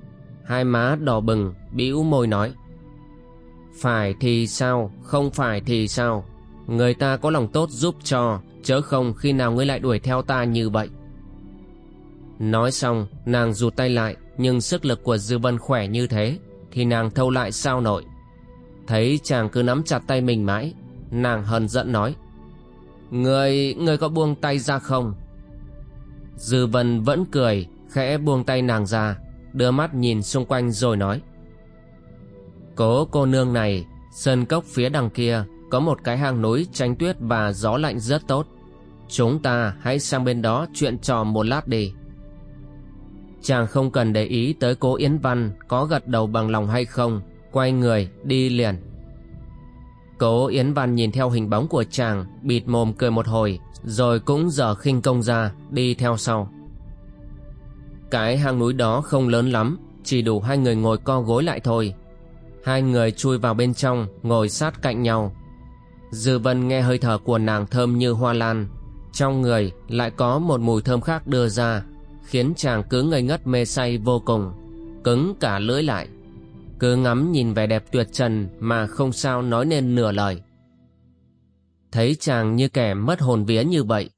Hai má đỏ bừng, bĩu môi nói Phải thì sao, Không phải thì sao Người ta có lòng tốt giúp cho, Chớ không khi nào ngươi lại đuổi theo ta như vậy Nói xong nàng rụt tay lại Nhưng sức lực của Dư Vân khỏe như thế Thì nàng thâu lại sao nổi Thấy chàng cứ nắm chặt tay mình mãi Nàng hờn giận nói Người, người có buông tay ra không? Dư Vân vẫn cười Khẽ buông tay nàng ra Đưa mắt nhìn xung quanh rồi nói Cố cô nương này Sơn cốc phía đằng kia Có một cái hang núi tránh tuyết và gió lạnh rất tốt. Chúng ta hãy sang bên đó chuyện trò một lát đi. Chàng không cần để ý tới cố Yến Văn có gật đầu bằng lòng hay không, Quay người, đi liền. Cố Yến Văn nhìn theo hình bóng của chàng, Bịt mồm cười một hồi, Rồi cũng dở khinh công ra, Đi theo sau. Cái hang núi đó không lớn lắm, Chỉ đủ hai người ngồi co gối lại thôi. Hai người chui vào bên trong, Ngồi sát cạnh nhau. Dư vân nghe hơi thở của nàng thơm như hoa lan. Trong người lại có một mùi thơm khác đưa ra. Khiến chàng cứ ngây ngất mê say vô cùng, Cứng cả lưỡi lại. Cứ ngắm nhìn vẻ đẹp tuyệt trần mà không sao nói nên nửa lời. Thấy chàng như kẻ mất hồn vía như vậy,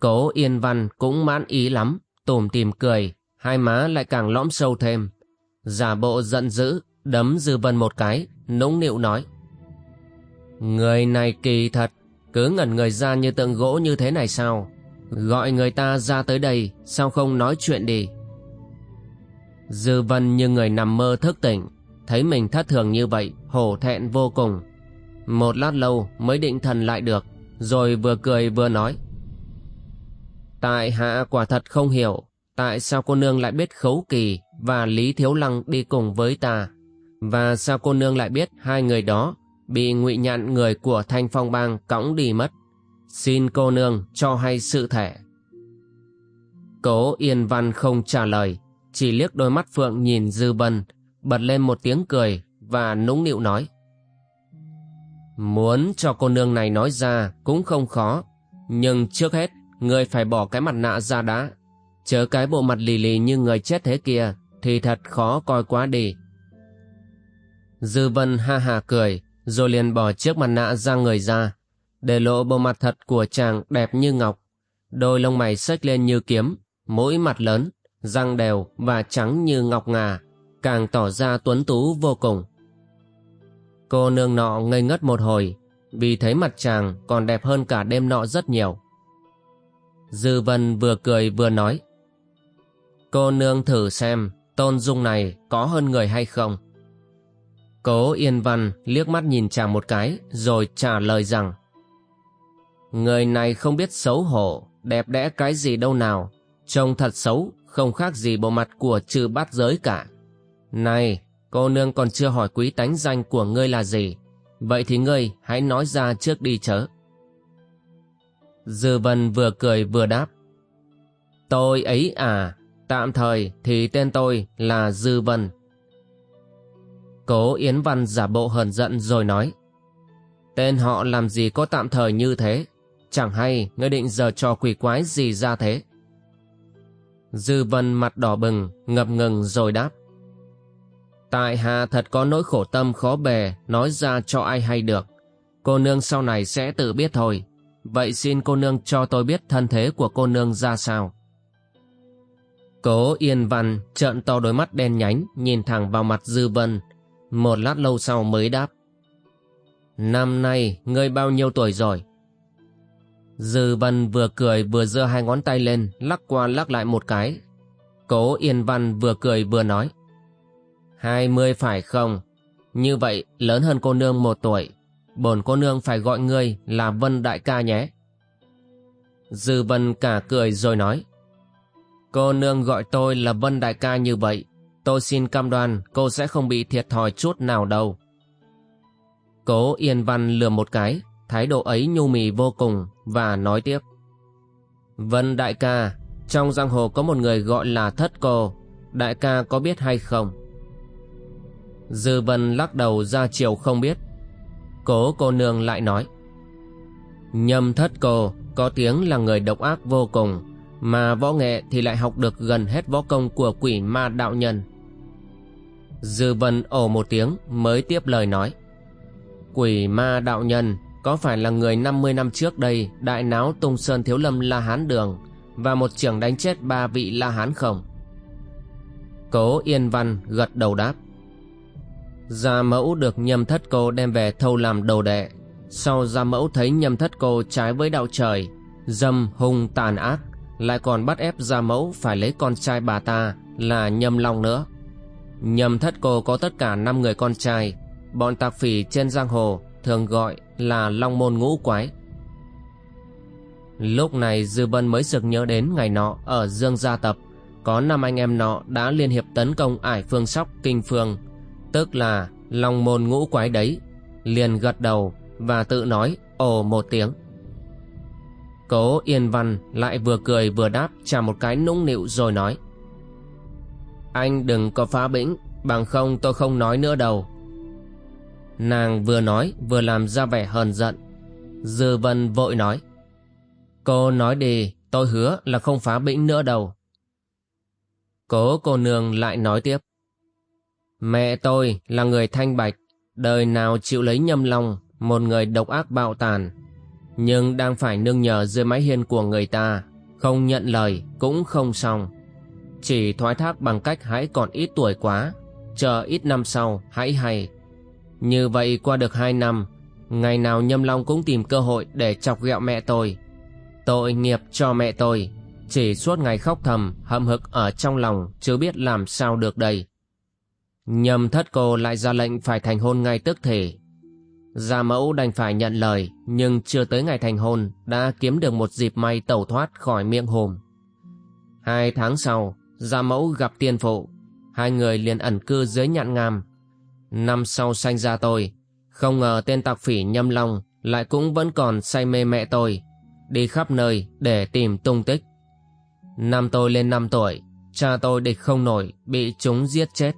cố yên văn cũng mãn ý lắm, tủm tìm cười, hai má lại càng lõm sâu thêm. Giả bộ giận dữ, đấm dư vân một cái, nũng nịu nói. Người này kỳ thật, cứ ngẩn người ra như tượng gỗ như thế này sao? Gọi người ta ra tới đây, sao không nói chuyện đi? Dư vân như người nằm mơ thức tỉnh, thấy mình thất thường như vậy, hổ thẹn vô cùng. Một lát lâu mới định thần lại được, rồi vừa cười vừa nói. Tại hạ quả thật không hiểu, tại sao cô nương lại biết khấu kỳ và lý thiếu lăng đi cùng với ta? Và sao cô nương lại biết hai người đó bị ngụy nhạn người của thanh phong bang cõng đi mất? Xin cô nương cho hay sự thể. Cố yên văn không trả lời, chỉ liếc đôi mắt phượng nhìn dư bân, bật lên một tiếng cười và nũng nịu nói. Muốn cho cô nương này nói ra cũng không khó, nhưng trước hết người phải bỏ cái mặt nạ ra đã. Chớ cái bộ mặt lì lì như người chết thế kia, thì thật khó coi quá đi. Dư vân ha hà cười, rồi liền bỏ chiếc mặt nạ ra người ra để lộ bộ mặt thật của chàng đẹp như ngọc. Đôi lông mày xếch lên như kiếm mũi mặt lớn, răng đều và trắng như ngọc ngà, càng tỏ ra tuấn tú vô cùng. Cô nương nọ ngây ngất một hồi, vì thấy mặt chàng còn đẹp hơn cả đêm nọ rất nhiều. Dư vân vừa cười vừa nói, cô nương thử xem tôn dung này có hơn người hay không. Cố yên văn liếc mắt nhìn chàng một cái rồi trả lời rằng người này không biết xấu hổ đẹp đẽ cái gì đâu nào trông thật xấu không khác gì bộ mặt của trừ bát giới cả này, cô nương còn chưa hỏi quý tánh danh của ngươi là gì. Vậy thì ngươi hãy nói ra trước đi chớ. Dư vân vừa cười vừa đáp. Tôi ấy à, tạm thời thì tên tôi là Dư vân. Cố Yến Văn giả bộ hờn giận rồi nói. Tên họ làm gì có tạm thời như thế, chẳng hay ngươi định giờ trò quỷ quái gì ra thế. Dư vân mặt đỏ bừng, ngập ngừng rồi đáp. Tại hạ thật có nỗi khổ tâm khó bề nói ra cho ai hay được. Cô nương sau này sẽ tự biết thôi. Vậy xin cô nương cho tôi biết thân thế của cô nương ra sao. Cố Yên Văn trợn to đôi mắt đen nhánh nhìn thẳng vào mặt Dư Vân. Một lát lâu sau mới đáp. Năm nay ngươi bao nhiêu tuổi rồi? Dư Vân vừa cười vừa giơ hai ngón tay lên lắc qua lắc lại một cái. Cố Yên Văn vừa cười vừa nói. Hai mươi phải không? Như vậy lớn hơn cô nương một tuổi. Bổn cô nương phải gọi ngươi là Vân Đại ca nhé. Dư Vân cả cười rồi nói. Cô nương gọi tôi là Vân Đại ca như vậy. Tôi xin cam đoan cô sẽ không bị thiệt thòi chút nào đâu. Cố Yên Văn lừa một cái, thái độ ấy nhu mì vô cùng và nói tiếp. Vân Đại ca, trong giang hồ có một người gọi là Thất Cô. Đại ca có biết hay không? Dư vân lắc đầu ra chiều không biết Cố cô nương lại nói Nhâm thất cô Có tiếng là người độc ác vô cùng Mà võ nghệ thì lại học được gần hết võ công của quỷ ma đạo nhân Dư vân ổ một tiếng mới tiếp lời nói Quỷ ma đạo nhân có phải là người 50 năm trước đây đại náo tung sơn thiếu lâm La Hán đường và một trưởng đánh chết ba vị La Hán không? Cố Yên Văn gật đầu đáp. Gia mẫu được nhâm thất cô đem về thâu làm đầu đệ. Sau gia mẫu thấy nhâm thất cô trái với đạo trời, dâm hung tàn ác, lại còn bắt ép gia mẫu phải lấy con trai bà ta là nhâm long nữa. Nhâm thất cô có tất cả 5 người con trai, bọn tạc phỉ trên giang hồ thường gọi là long môn ngũ quái. Lúc này Dư Bân mới sực nhớ đến ngày nọ ở Dương Gia Tập, có năm anh em nọ đã liên hiệp tấn công ải phương sóc kinh phương, tức là long môn ngũ quái đấy, liền gật đầu và tự nói, ồ một tiếng cố yên văn lại vừa cười vừa đáp trả một cái nũng nịu rồi nói, anh đừng có phá bĩnh, bằng không tôi không nói nữa đâu nàng vừa nói vừa làm ra vẻ hờn giận dư vân vội nói cô nói đi tôi hứa là không phá bĩnh nữa đâu Cố cô nương lại nói tiếp. Mẹ tôi là người thanh bạch, đời nào chịu lấy nhâm long, một người độc ác bạo tàn. Nhưng đang phải nương nhờ dưới mái hiên của người ta, không nhận lời cũng không xong. Chỉ thoái thác bằng cách hãy còn ít tuổi quá, chờ ít năm sau hãy hay. Như vậy qua được hai năm, ngày nào nhâm long cũng tìm cơ hội để chọc ghẹo mẹ tôi. Tội nghiệp cho mẹ tôi, chỉ suốt ngày khóc thầm, hậm hực ở trong lòng, chưa biết làm sao được đây. nhâm thất cô lại ra lệnh phải thành hôn ngay tức thể. Gia mẫu đành phải nhận lời, nhưng chưa tới ngày thành hôn, đã kiếm được một dịp may tẩu thoát khỏi miệng hồm. Hai tháng sau, gia mẫu gặp tiên phụ, hai người liền ẩn cư dưới nhạn ngàm Năm sau sanh ra tôi, không ngờ tên tặc phỉ nhâm long lại cũng vẫn còn say mê mẹ tôi, đi khắp nơi để tìm tung tích. Năm tôi lên 5 tuổi, cha tôi địch không nổi, bị chúng giết chết.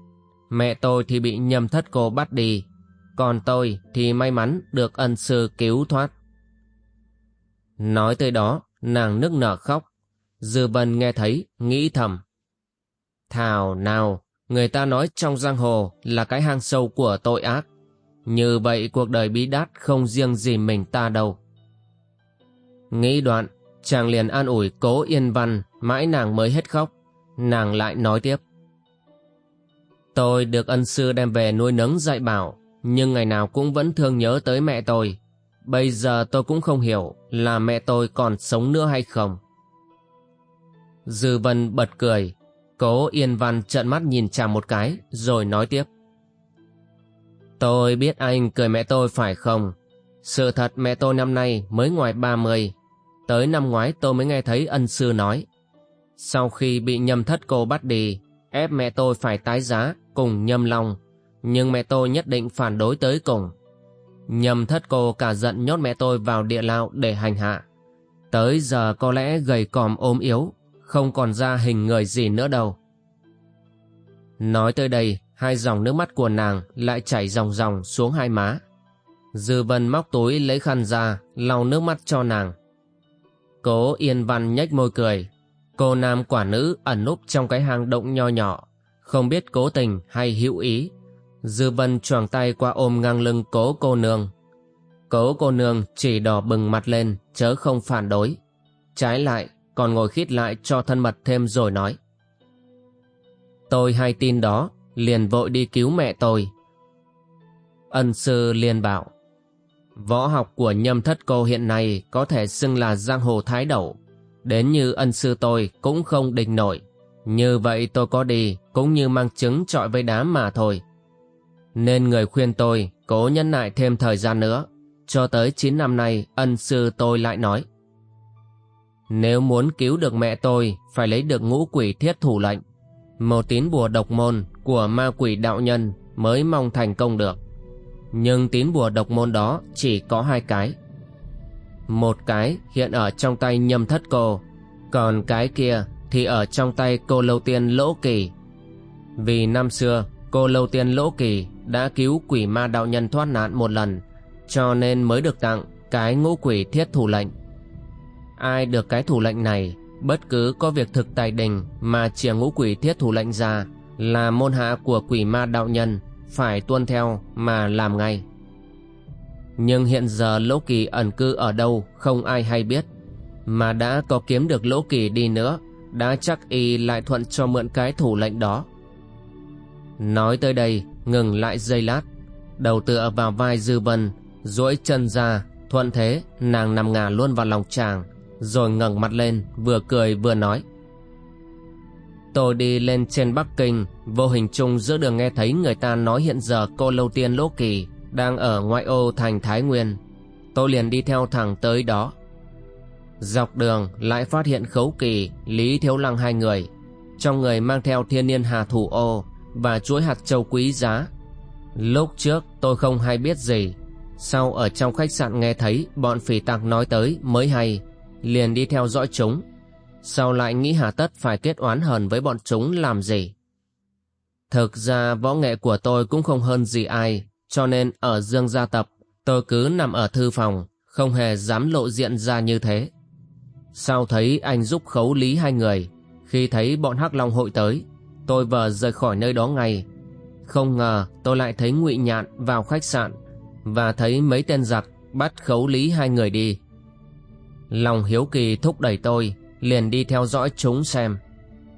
Mẹ tôi thì bị nhầm thất cô bắt đi, còn tôi thì may mắn được ân sư cứu thoát. Nói tới đó, nàng nức nở khóc. Dư vân nghe thấy, nghĩ thầm. Thảo nào, người ta nói trong giang hồ là cái hang sâu của tội ác. Như vậy cuộc đời bí đát không riêng gì mình ta đâu. Nghĩ đoạn, chàng liền an ủi cố yên văn Mãi nàng mới hết khóc. Nàng lại nói tiếp. Tôi được ân sư đem về nuôi nấng dạy bảo Nhưng ngày nào cũng vẫn thương nhớ tới mẹ tôi. Bây giờ tôi cũng không hiểu Là mẹ tôi còn sống nữa hay không. Dư vân bật cười. Cố Yên Văn trợn mắt nhìn chàng một cái Rồi nói tiếp. Tôi biết anh cười mẹ tôi phải không? Sự thật mẹ tôi năm nay mới ngoài 30 Tới năm ngoái tôi mới nghe thấy ân sư nói. Sau khi bị nhâm thất cô bắt đi, ép mẹ tôi phải tái giá cùng nhâm long, nhưng mẹ tôi nhất định phản đối tới cùng. Nhâm thất cô cả giận nhốt mẹ tôi vào địa lao để hành hạ. Tới giờ có lẽ gầy còm ốm yếu, không còn ra hình người gì nữa đâu. Nói tới đây, hai dòng nước mắt của nàng lại chảy ròng ròng xuống hai má. Dư vân móc túi lấy khăn ra, lau nước mắt cho nàng. Cố Yên Văn nhếch môi cười, Cô nam quả nữ ẩn núp trong cái hang động nho nhỏ, không biết cố tình hay hữu ý. Dư vân choàng tay qua ôm ngang lưng cố cô nương. Cố cô nương chỉ đỏ bừng mặt lên, chớ không phản đối. Trái lại, còn ngồi khít lại cho thân mật thêm rồi nói. Tôi hay tin đó, liền vội đi cứu mẹ tôi. Ân sư liền bảo, võ học của nhâm thất cô hiện nay có thể xưng là giang hồ thái đầu, Đến như ân sư tôi cũng không địch nổi. Như vậy tôi có đi cũng như mang trứng trọi với đá mà thôi. Nên người khuyên tôi cố nhẫn nại thêm thời gian nữa. Cho tới 9 năm nay ân sư tôi lại nói. Nếu muốn cứu được mẹ tôi, phải lấy được ngũ quỷ thiết thủ lệnh. Một tín bùa độc môn của ma quỷ đạo nhân mới mong thành công được. Nhưng tín bùa độc môn đó chỉ có hai cái một cái hiện ở trong tay nhâm thất cô, Còn cái kia thì ở trong tay cô lâu tiên lỗ kỳ Vì năm xưa, cô lâu tiên lỗ kỳ đã cứu quỷ ma đạo nhân thoát nạn một lần, Cho nên mới được tặng cái ngũ quỷ thiết thủ lệnh Ai được cái thủ lệnh này, Bất cứ có việc thực tài đình mà chìa ngũ quỷ thiết thủ lệnh ra Là môn hạ của quỷ ma đạo nhân Phải tuân theo mà làm ngay. Nhưng hiện giờ Lỗ Kỳ ẩn cư ở đâu Không ai hay biết. Mà đã có kiếm được Lỗ Kỳ đi nữa, Đã chắc y lại thuận cho mượn cái thủ lệnh đó. Nói tới đây, Ngừng lại giây lát. Đầu tựa vào vai Dư Vân, duỗi chân ra, Thuận thế nàng nằm ngả luôn vào lòng chàng rồi ngẩng mặt lên Vừa cười vừa nói. Tôi đi lên trên Bắc Kinh Vô hình chung giữa đường nghe thấy người ta nói hiện giờ cô Lâu Tiên Lỗ Kỳ Đang ở ngoại ô thành Thái Nguyên. Tôi liền đi theo thẳng tới đó. Dọc đường lại phát hiện Khấu Kỳ, Lý Thiếu Lăng hai người Trong người mang theo thiên niên hà thủ ô Và chuỗi hạt châu quý giá. Lúc trước tôi không hay biết gì Sau ở trong khách sạn nghe thấy Bọn phỉ tặc nói tới mới hay. Liền đi theo dõi chúng. Sau lại nghĩ hà tất phải kết oán hờn với bọn chúng làm gì? Thực ra võ nghệ của tôi cũng không hơn gì ai, Cho nên ở Dương Gia Tập, Tôi cứ nằm ở thư phòng, Không hề dám lộ diện ra như thế. Sau thấy anh giúp khấu lý hai người, Khi thấy bọn Hắc Long hội tới, Tôi vờ rời khỏi nơi đó ngay. Không ngờ tôi lại thấy ngụy Nhạn vào khách sạn và thấy mấy tên giặc bắt khấu lý hai người đi. Lòng hiếu kỳ thúc đẩy tôi liền đi theo dõi chúng xem.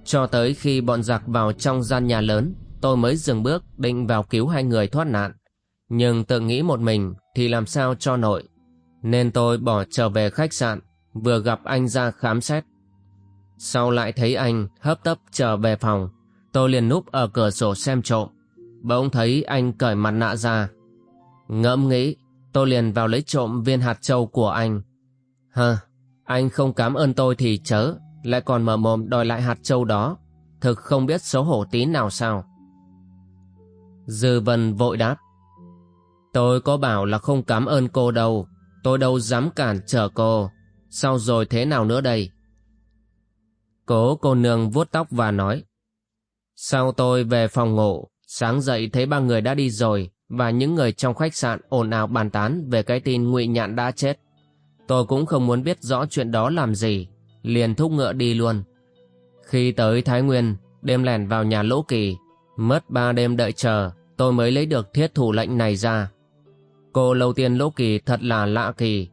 Cho tới khi bọn giặc vào trong gian nhà lớn tôi mới dừng bước định vào cứu hai người thoát nạn. Nhưng tự nghĩ một mình thì làm sao cho nội. Nên tôi bỏ trở về khách sạn vừa gặp anh ra khám xét. Sau lại thấy anh hấp tấp trở về phòng tôi liền núp ở cửa sổ xem trộm bỗng thấy anh cởi mặt nạ ra. Ngẫm nghĩ, tôi liền vào lấy trộm viên hạt châu của anh. Hờ, anh không cảm ơn tôi thì chớ, lại còn mở mồm đòi lại hạt châu đó. Thực không biết xấu hổ tí nào sao. Dư Vân vội đáp. Tôi có bảo là không cảm ơn cô đâu, tôi đâu dám cản trở cô. Sau rồi thế nào nữa đây? Cố cô nương vuốt tóc và nói. Sau tôi về phòng ngủ, Sáng dậy thấy ba người đã đi rồi và những người trong khách sạn ồn ào bàn tán về cái tin ngụy Nhạn đã chết. Tôi cũng không muốn biết rõ chuyện đó làm gì, liền thúc ngựa đi luôn. Khi tới Thái Nguyên, đêm lẻn vào nhà Lỗ Kỳ, mất ba đêm đợi chờ, tôi mới lấy được thiết thủ lệnh này ra. Cô lâu tiên Lỗ Kỳ thật là lạ kỳ.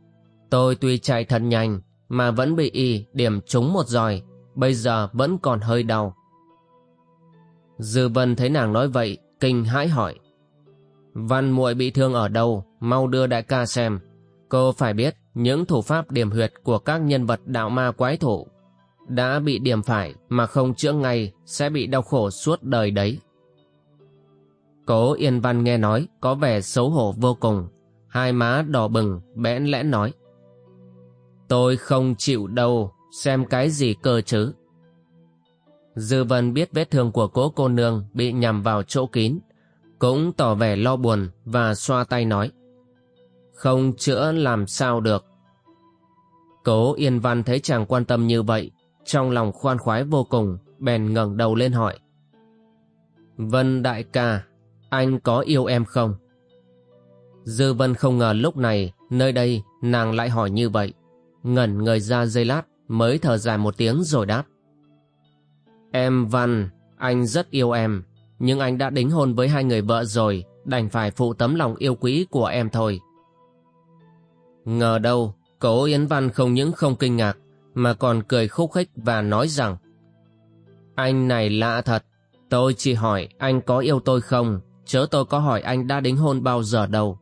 Tôi tuy chạy thật nhanh, mà vẫn bị y điểm trúng một roi, bây giờ vẫn còn hơi đau. Dư Vân thấy nàng nói vậy, kinh hãi hỏi. Văn muội bị thương ở đâu, mau đưa đại ca xem. Cô phải biết những thủ pháp điểm huyệt của các nhân vật đạo ma quái thủ. Đã bị điểm phải mà không chữa ngay sẽ bị đau khổ suốt đời đấy. Cố Yên Văn nghe nói có vẻ xấu hổ vô cùng. Hai má đỏ bừng, bẽn lẽn nói. Tôi không chịu đâu, xem cái gì cơ chứ. Dư Vân biết vết thương của cố cô nương bị nhằm vào chỗ kín, cũng tỏ vẻ lo buồn và xoa tay nói. Không chữa làm sao được. Cố Yên Văn thấy chàng quan tâm như vậy, trong lòng khoan khoái vô cùng, bèn ngẩng đầu lên hỏi. Vân đại ca, anh có yêu em không? Dư Vân không ngờ lúc này, nơi đây, nàng lại hỏi như vậy. Ngẩn người ra dây lát, mới thở dài một tiếng rồi đáp. Em Văn, anh rất yêu em, nhưng anh đã đính hôn với hai người vợ rồi, đành phải phụ tấm lòng yêu quý của em thôi. Ngờ đâu, cố Yến Văn không những không kinh ngạc, mà còn cười khúc khích và nói rằng Anh này lạ thật, tôi chỉ hỏi anh có yêu tôi không, chớ tôi có hỏi anh đã đính hôn bao giờ đâu.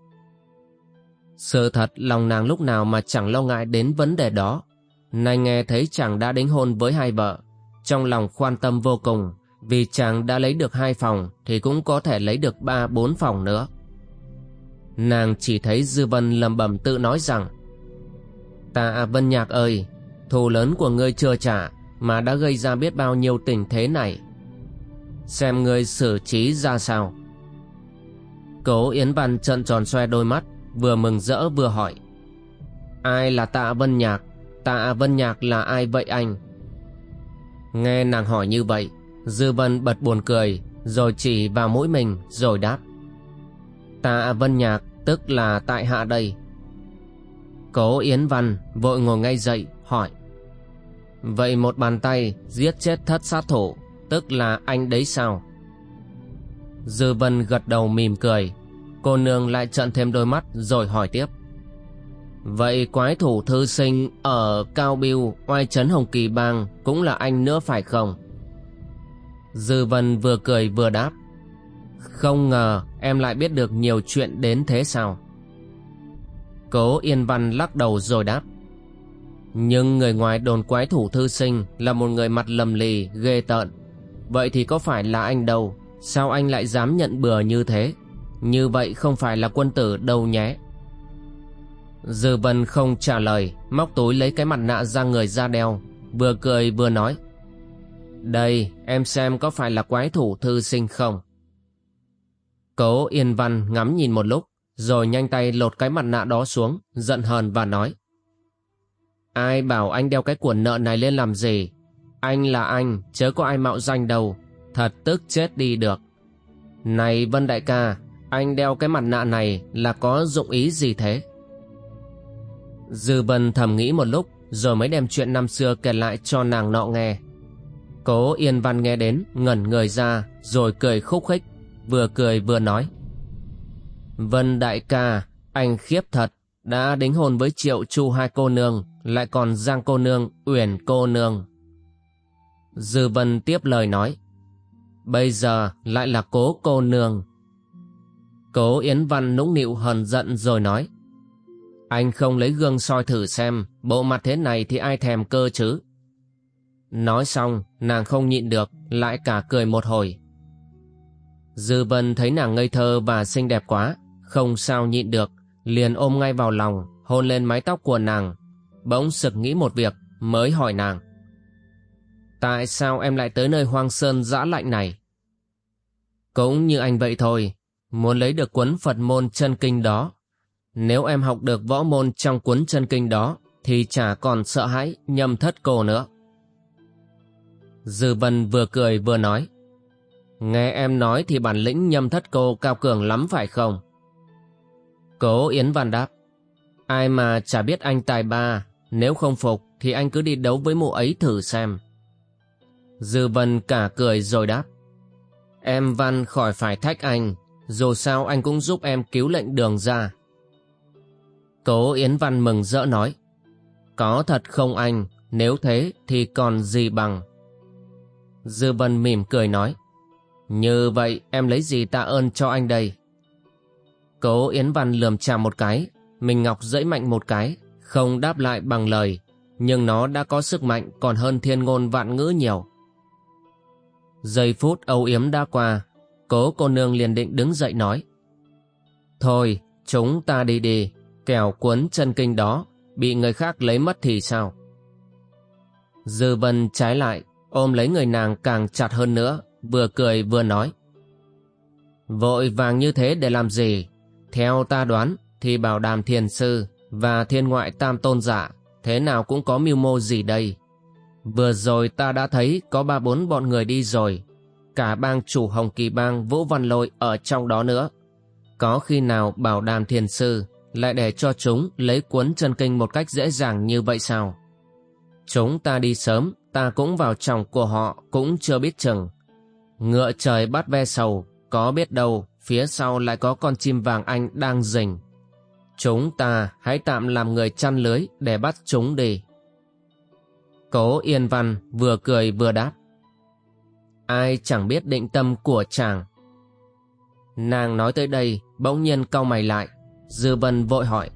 Sự thật lòng nàng lúc nào mà chẳng lo ngại đến vấn đề đó. Nay nghe thấy chàng đã đính hôn với hai vợ, trong lòng khoan tâm vô cùng vì chàng đã lấy được hai phòng thì cũng có thể lấy được ba bốn phòng nữa. Nàng chỉ thấy Dư Vân lầm bầm tự nói rằng Ta à, Vân Nhạc ơi, thù lớn của ngươi chưa trả mà đã gây ra biết bao nhiêu tình thế này. Xem ngươi xử trí ra sao. Cố Yến Văn trợn tròn xoe đôi mắt, vừa mừng rỡ vừa hỏi. Ai là tạ Vân Nhạc? Tạ Vân Nhạc là ai vậy anh? Nghe nàng hỏi như vậy, Dư Vân bật buồn cười, rồi chỉ vào mũi mình, rồi đáp. Tạ Vân Nhạc, tức là tại hạ đây. Cố Yến Văn vội ngồi ngay dậy, hỏi. Vậy một bàn tay giết chết thất sát thủ, tức là anh đấy sao? Dư Vân gật đầu mỉm cười Cô nương lại trận thêm đôi mắt rồi hỏi tiếp Vậy quái thủ thư sinh ở Cao Biêu, oai trấn Hồng Kỳ Bang cũng là anh nữa phải không? Dư Vân vừa cười vừa đáp Không ngờ em lại biết được nhiều chuyện đến thế sao? Cố Yên Văn lắc đầu rồi đáp. Nhưng người ngoài đồn quái thủ thư sinh là một người mặt lầm lì, ghê tợn. Vậy thì có phải là anh đâu? Sao anh lại dám nhận bừa như thế? Như vậy không phải là quân tử đâu nhé. Dư Vân không trả lời Móc túi lấy cái mặt nạ ra người ra đeo Vừa cười vừa nói. Đây em xem có phải là quái thủ thư sinh không? Cố Yên Văn ngắm nhìn một lúc. Rồi nhanh tay lột cái mặt nạ đó xuống, Giận hờn và nói. Ai bảo anh đeo cái cuộn nợ này lên làm gì? Anh là anh, Chớ có ai mạo danh đâu. Thật tức chết đi được. Này Vân Đại ca, Anh đeo cái mặt nạ này là có dụng ý gì thế? Dư Vân thầm nghĩ một lúc, rồi mới đem chuyện năm xưa kể lại cho nàng nọ nghe. Cố Yên Văn nghe đến, ngẩn người ra, rồi cười khúc khích, vừa cười vừa nói. Vân đại ca, anh khiếp thật, đã đính hôn với triệu chu hai cô nương, lại còn giang cô nương, uyển cô nương. Dư Vân tiếp lời nói. Bây giờ lại là cố cô nương. Cố Yến Văn nũng nịu hờn giận rồi nói. Anh không lấy gương soi thử xem, bộ mặt thế này thì ai thèm cơ chứ. Nói xong, nàng không nhịn được, lại cả cười một hồi. Dư vân thấy nàng ngây thơ và xinh đẹp quá, không sao nhịn được, liền ôm ngay vào lòng, hôn lên mái tóc của nàng. Bỗng sực nghĩ một việc, mới hỏi nàng. Tại sao em lại tới nơi hoang sơn dã lạnh này? Cũng như anh vậy thôi, muốn lấy được cuốn Phật môn chân kinh đó nếu em học được võ môn trong cuốn chân kinh đó, thì chả còn sợ hãi nhầm thất cô nữa. Dư Vân vừa cười vừa nói. Nghe em nói thì bản lĩnh nhâm thất cô cao cường lắm phải không? Cố Yến Văn đáp. Ai mà chả biết anh tài ba, nếu không phục thì anh cứ đi đấu với mụ ấy thử xem. Dư Vân cả cười rồi đáp. Em Văn khỏi phải thách anh, dù sao anh cũng giúp em cứu lệnh đường ra. Cố Yến Văn mừng rỡ nói Có thật không anh Nếu thế thì còn gì bằng Dư Vân mỉm cười nói Như vậy em lấy gì tạ ơn cho anh đây Cố Yến Văn lườm chạm một cái Minh Ngọc dẫy mạnh một cái Không đáp lại bằng lời Nhưng nó đã có sức mạnh còn hơn thiên ngôn vạn ngữ nhiều Giây phút âu yếm đã qua Cố cô nương liền định đứng dậy nói Thôi chúng ta đi đi kẻo cuốn chân kinh đó bị người khác lấy mất thì sao? Dư vân trái lại, ôm lấy người nàng càng chặt hơn nữa, vừa cười vừa nói. Vội vàng như thế để làm gì? Theo ta đoán thì bảo đàm thiền sư và thiên ngoại tam tôn giả thế nào cũng có mưu mô gì đây. Vừa rồi ta đã thấy có ba bốn bọn người đi rồi, cả bang chủ Hồng Kỳ Bang Vũ Văn Lôi ở trong đó nữa. Có khi nào bảo đàm thiền sư lại để cho chúng lấy cuốn chân kinh một cách dễ dàng như vậy sao? Chúng ta đi sớm, ta cũng vào trong của họ cũng chưa biết chừng. Ngựa trời bắt ve sầu, có biết đâu phía sau lại có con chim vàng anh đang rình. Chúng ta hãy tạm làm người chăn lưới để bắt chúng đi. Cố Yên Văn vừa cười vừa đáp. Ai chẳng biết định tâm của chàng. Nàng nói tới đây, bỗng nhiên cau mày lại, Dư Vân vội hỏi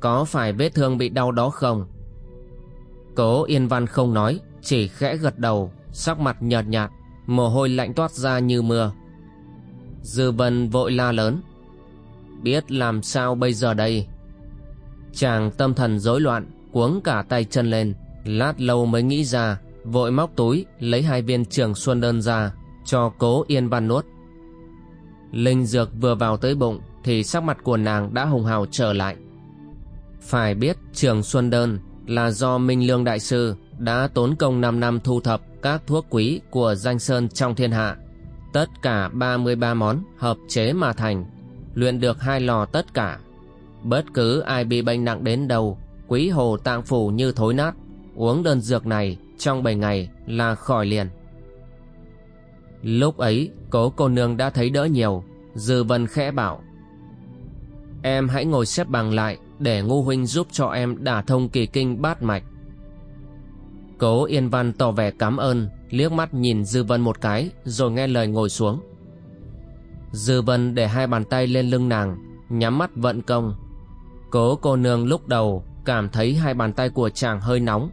Có phải vết thương bị đau đó không? Cố Yên Văn không nói Chỉ khẽ gật đầu Sắc mặt nhợt nhạt Mồ hôi lạnh toát ra như mưa Dư Vân vội la lớn Biết làm sao bây giờ đây Chàng tâm thần rối loạn, Cuống cả tay chân lên, Lát lâu mới nghĩ ra, Vội móc túi, Lấy hai viên trường xuân đơn ra, Cho cố Yên Văn nuốt Linh dược vừa vào tới bụng, thì sắc mặt của nàng đã hùng hào trở lại. Phải biết, Trường Xuân Đơn là do Minh Lương Đại Sư đã tốn công 5 năm thu thập các thuốc quý của danh sơn trong thiên hạ. Tất cả 33 món hợp chế mà thành, luyện được hai lò tất cả. Bất cứ ai bị bệnh nặng đến đâu, quý hồ tạng phủ như thối nát, uống đơn dược này trong 7 ngày là khỏi liền. Lúc ấy cố cô nương đã thấy đỡ nhiều Dư vân khẽ bảo Em hãy ngồi xếp bằng lại Để ngu huynh giúp cho em đả thông kỳ kinh bát mạch Cố Yên Văn tỏ vẻ cảm ơn Liếc mắt nhìn Dư Vân một cái, Rồi nghe lời ngồi xuống. Dư Vân để hai bàn tay lên lưng nàng, Nhắm mắt vận công. Cố cô nương lúc đầu Cảm thấy hai bàn tay của chàng hơi nóng,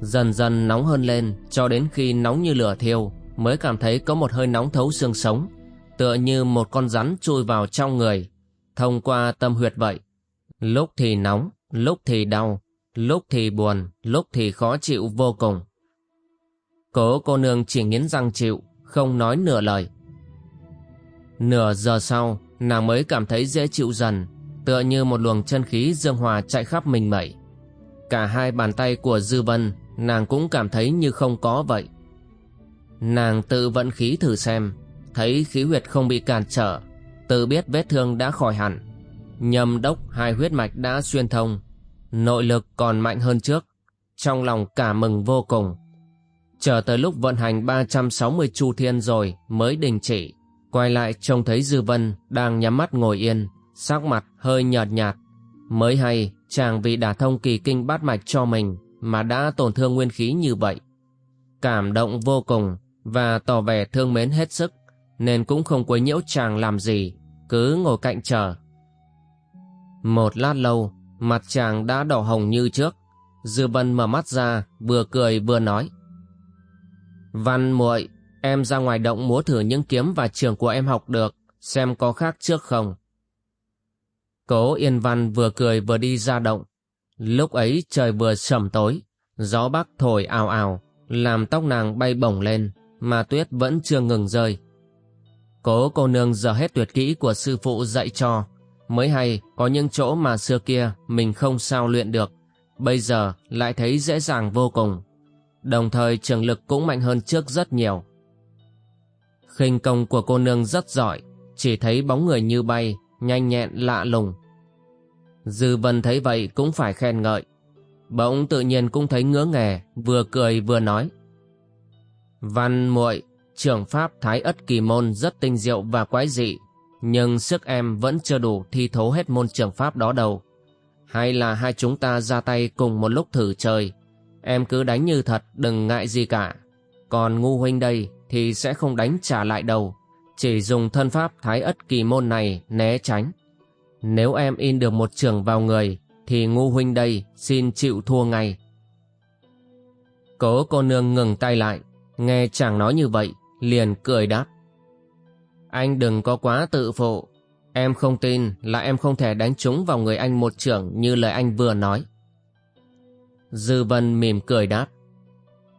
Dần dần nóng hơn lên, Cho đến khi nóng như lửa thiêu, Mới cảm thấy có một hơi nóng thấu xương sống, Tựa như một con rắn chui vào trong người. Thông qua tâm huyệt vậy, Lúc thì nóng, Lúc thì đau, Lúc thì buồn, Lúc thì khó chịu vô cùng. Cố cô nương chỉ nghiến răng chịu, Không nói nửa lời. Nửa giờ sau, Nàng mới cảm thấy dễ chịu dần, Tựa như một luồng chân khí dương hòa chạy khắp mình mẩy. Cả hai bàn tay của Dư Vân, Nàng cũng cảm thấy như không có vậy. Nàng tự vận khí thử xem, Thấy khí huyệt không bị cản trở, Tự biết vết thương đã khỏi hẳn. Nhầm đốc hai huyết mạch đã xuyên thông, Nội lực còn mạnh hơn trước, Trong lòng cả mừng vô cùng. Chờ tới lúc vận hành 360 chu thiên rồi mới đình chỉ. Quay lại trông thấy Dư Vân đang nhắm mắt ngồi yên, Sắc mặt hơi nhợt nhạt. Mới hay, chàng vì đã thông kỳ kinh bát mạch cho mình Mà đã tổn thương nguyên khí như vậy. Cảm động vô cùng Và tỏ vẻ thương mến hết sức, Nên cũng không quấy nhiễu chàng làm gì, Cứ ngồi cạnh chờ. Một lát lâu, Mặt chàng đã đỏ hồng như trước. Dư Vân mở mắt ra, Vừa cười vừa nói. Văn muội Em ra ngoài động múa thử những kiếm và trường của em học được Xem có khác trước không? Cố Yên Văn vừa cười vừa đi ra động. Lúc ấy trời vừa sầm tối Gió bắc thổi ào ào Làm tóc nàng bay bổng lên Mà tuyết vẫn chưa ngừng rơi. Cố cô nương giờ hết tuyệt kỹ của sư phụ dạy cho. Mới hay có những chỗ mà xưa kia mình không sao luyện được, bây giờ lại thấy dễ dàng vô cùng. Đồng thời trường lực cũng mạnh hơn trước rất nhiều. khinh công của cô nương rất giỏi, chỉ thấy bóng người như bay, nhanh nhẹn lạ lùng. Dư vân thấy vậy cũng phải khen ngợi. Bỗng tự nhiên cũng thấy ngứa nghề, vừa cười vừa nói. Văn muội trưởng pháp Thái Ất Kỳ Môn rất tinh diệu và quái dị, nhưng sức em vẫn chưa đủ thi thố hết môn trường pháp đó đâu. Hay là hai chúng ta ra tay cùng một lúc thử chơi. Em cứ đánh như thật đừng ngại gì cả. Còn ngu huynh đây thì sẽ không đánh trả lại đâu. Chỉ dùng thân pháp thái ất kỳ môn này né tránh. Nếu em in được một trường vào người thì ngu huynh đây xin chịu thua ngay. Cố cô nương ngừng tay lại, nghe chàng nói như vậy, liền cười đáp. Anh đừng có quá tự phụ. Em không tin là em không thể đánh trúng vào người anh một trưởng như lời anh vừa nói. Dư Vân mỉm cười đáp.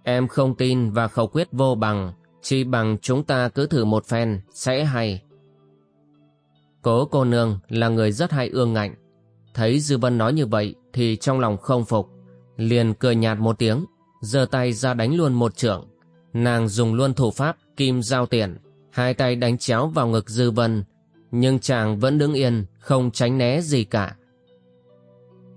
Em không tin và khẩu quyết vô bằng, chỉ bằng chúng ta cứ thử một phen, sẽ hay. Cố cô nương là người rất hay ương ngạnh. Thấy Dư Vân nói như vậy thì trong lòng không phục. Liền cười nhạt một tiếng, giơ tay ra đánh luôn một trưởng. Nàng dùng luôn thủ pháp kim giao tiền hai tay đánh chéo vào ngực Dư Vân, nhưng chàng vẫn đứng yên, không tránh né gì cả.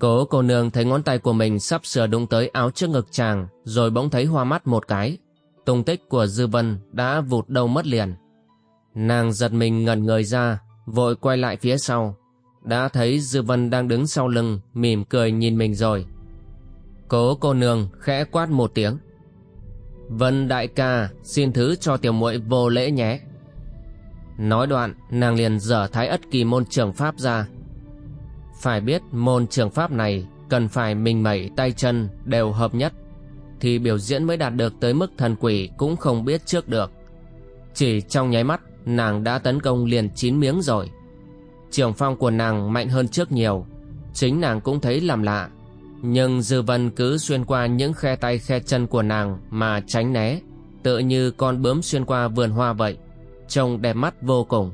Cố cô nương thấy ngón tay của mình sắp sửa đụng tới áo trước ngực chàng, rồi bỗng thấy hoa mắt một cái. Tung tích của Dư Vân đã vụt đâu mất liền. Nàng giật mình ngẩn người ra, vội quay lại phía sau. Đã thấy Dư Vân đang đứng sau lưng, mỉm cười nhìn mình rồi. Cố cô nương khẽ quát một tiếng. Vân đại ca xin thứ cho tiểu muội vô lễ nhé Nói đoạn nàng liền dở thái ất kỳ môn trường pháp ra phải biết môn trường pháp này Cần phải mình mẩy tay chân đều hợp nhất Thì biểu diễn mới đạt được tới mức thần quỷ cũng không biết trước được. Chỉ trong nháy mắt nàng đã tấn công liền chín miếng rồi. Trường phong của nàng mạnh hơn trước nhiều Chính nàng cũng thấy làm lạ. Nhưng Dư Vân cứ xuyên qua những khe tay khe chân của nàng mà tránh né, tựa như con bướm xuyên qua vườn hoa vậy, trông đẹp mắt vô cùng.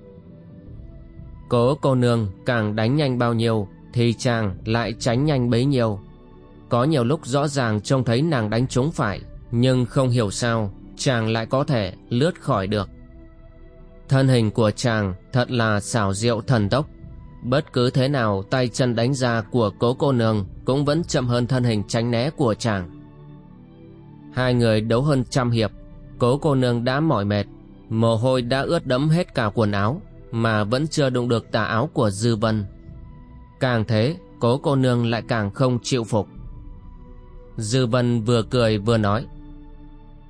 Cố cô nương càng đánh nhanh bao nhiêu thì chàng lại tránh nhanh bấy nhiêu. Có nhiều lúc rõ ràng trông thấy nàng đánh trúng phải, nhưng không hiểu sao chàng lại có thể lướt khỏi được. Thân hình của chàng thật là xảo diệu thần tốc. Bất cứ thế nào tay chân đánh ra của cố cô nương cũng vẫn chậm hơn thân hình tránh né của chàng. Hai người đấu hơn trăm hiệp, cố cô nương đã mỏi mệt, Mồ hôi đã ướt đẫm hết cả quần áo Mà vẫn chưa đụng được tà áo của Dư Vân Càng thế, Cố cô nương lại càng không chịu phục. Dư Vân vừa cười vừa nói,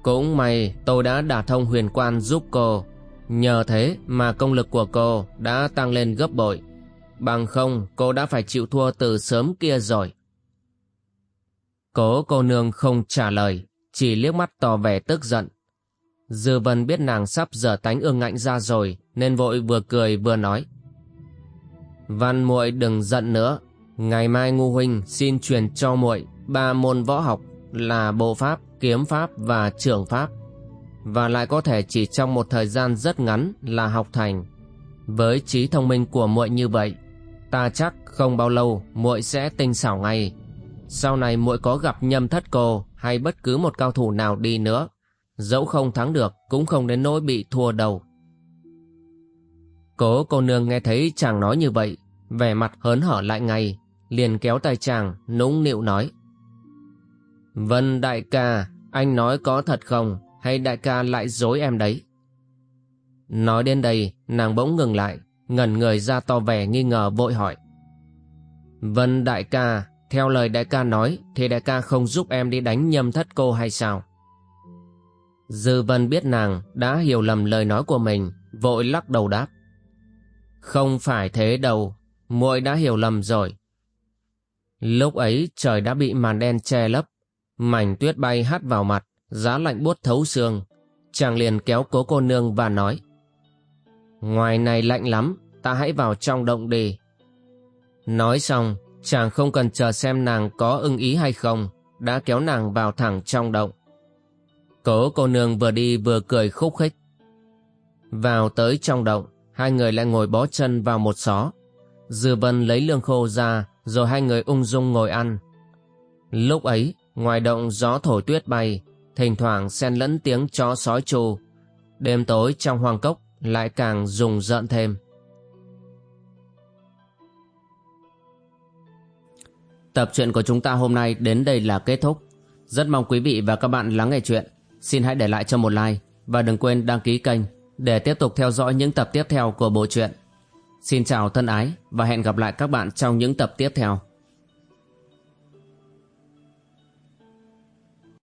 Cũng may tôi đã đả thông huyền quan giúp cô. Nhờ thế mà công lực của cô đã tăng lên gấp bội. Bằng không, cô đã phải chịu thua từ sớm kia rồi. Cố cô nương không trả lời, Chỉ liếc mắt tỏ vẻ tức giận. Dư Vân biết nàng sắp dở tánh ương ngạnh ra rồi, Nên vội vừa cười vừa nói Văn muội đừng giận nữa Ngày mai ngu huynh xin truyền cho muội ba môn võ học là bộ pháp, kiếm pháp và trưởng pháp và lại có thể chỉ trong một thời gian rất ngắn là học thành. Với trí thông minh của muội như vậy, ta chắc không bao lâu muội sẽ tinh xảo ngay. Sau này muội có gặp nhâm thất cô hay bất cứ một cao thủ nào đi nữa, dẫu không thắng được cũng không đến nỗi bị thua đầu. Cố cô nương nghe thấy chàng nói như vậy, vẻ mặt hớn hở lại ngay, liền kéo tay chàng, nũng nịu nói. Vân đại ca, anh nói có thật không, hay đại ca lại dối em đấy? Nói đến đây, nàng bỗng ngừng lại, ngẩn người ra to vẻ nghi ngờ vội hỏi. Vân đại ca, theo lời đại ca nói thì đại ca không giúp em đi đánh nhâm thất cô hay sao? Dư vân biết nàng đã hiểu lầm lời nói của mình, vội lắc đầu đáp. Không phải thế đâu, muội đã hiểu lầm rồi. Lúc ấy trời đã bị màn đen che lấp, mảnh tuyết bay hắt vào mặt, giá lạnh buốt thấu xương. Chàng liền kéo cố cô nương và nói Ngoài này lạnh lắm, ta hãy vào trong động đi. Nói xong, chàng không cần chờ xem nàng có ưng ý hay không, đã kéo nàng vào thẳng trong động. Cố cô nương vừa đi vừa cười khúc khích. Vào tới trong động, hai người lại ngồi bó chân vào một xó. Dư vân lấy lương khô ra, rồi hai người ung dung ngồi ăn. Lúc ấy, ngoài động gió thổi tuyết bay, thỉnh thoảng xen lẫn tiếng chó sói trù. Đêm tối trong hoàng cốc lại càng rùng rợn thêm. Tập truyện của chúng ta hôm nay đến đây là kết thúc. Rất mong quý vị và các bạn lắng nghe chuyện. Xin hãy để lại cho một like và đừng quên đăng ký kênh để tiếp tục theo dõi những tập tiếp theo của bộ truyện. Xin chào thân ái và hẹn gặp lại các bạn trong những tập tiếp theo.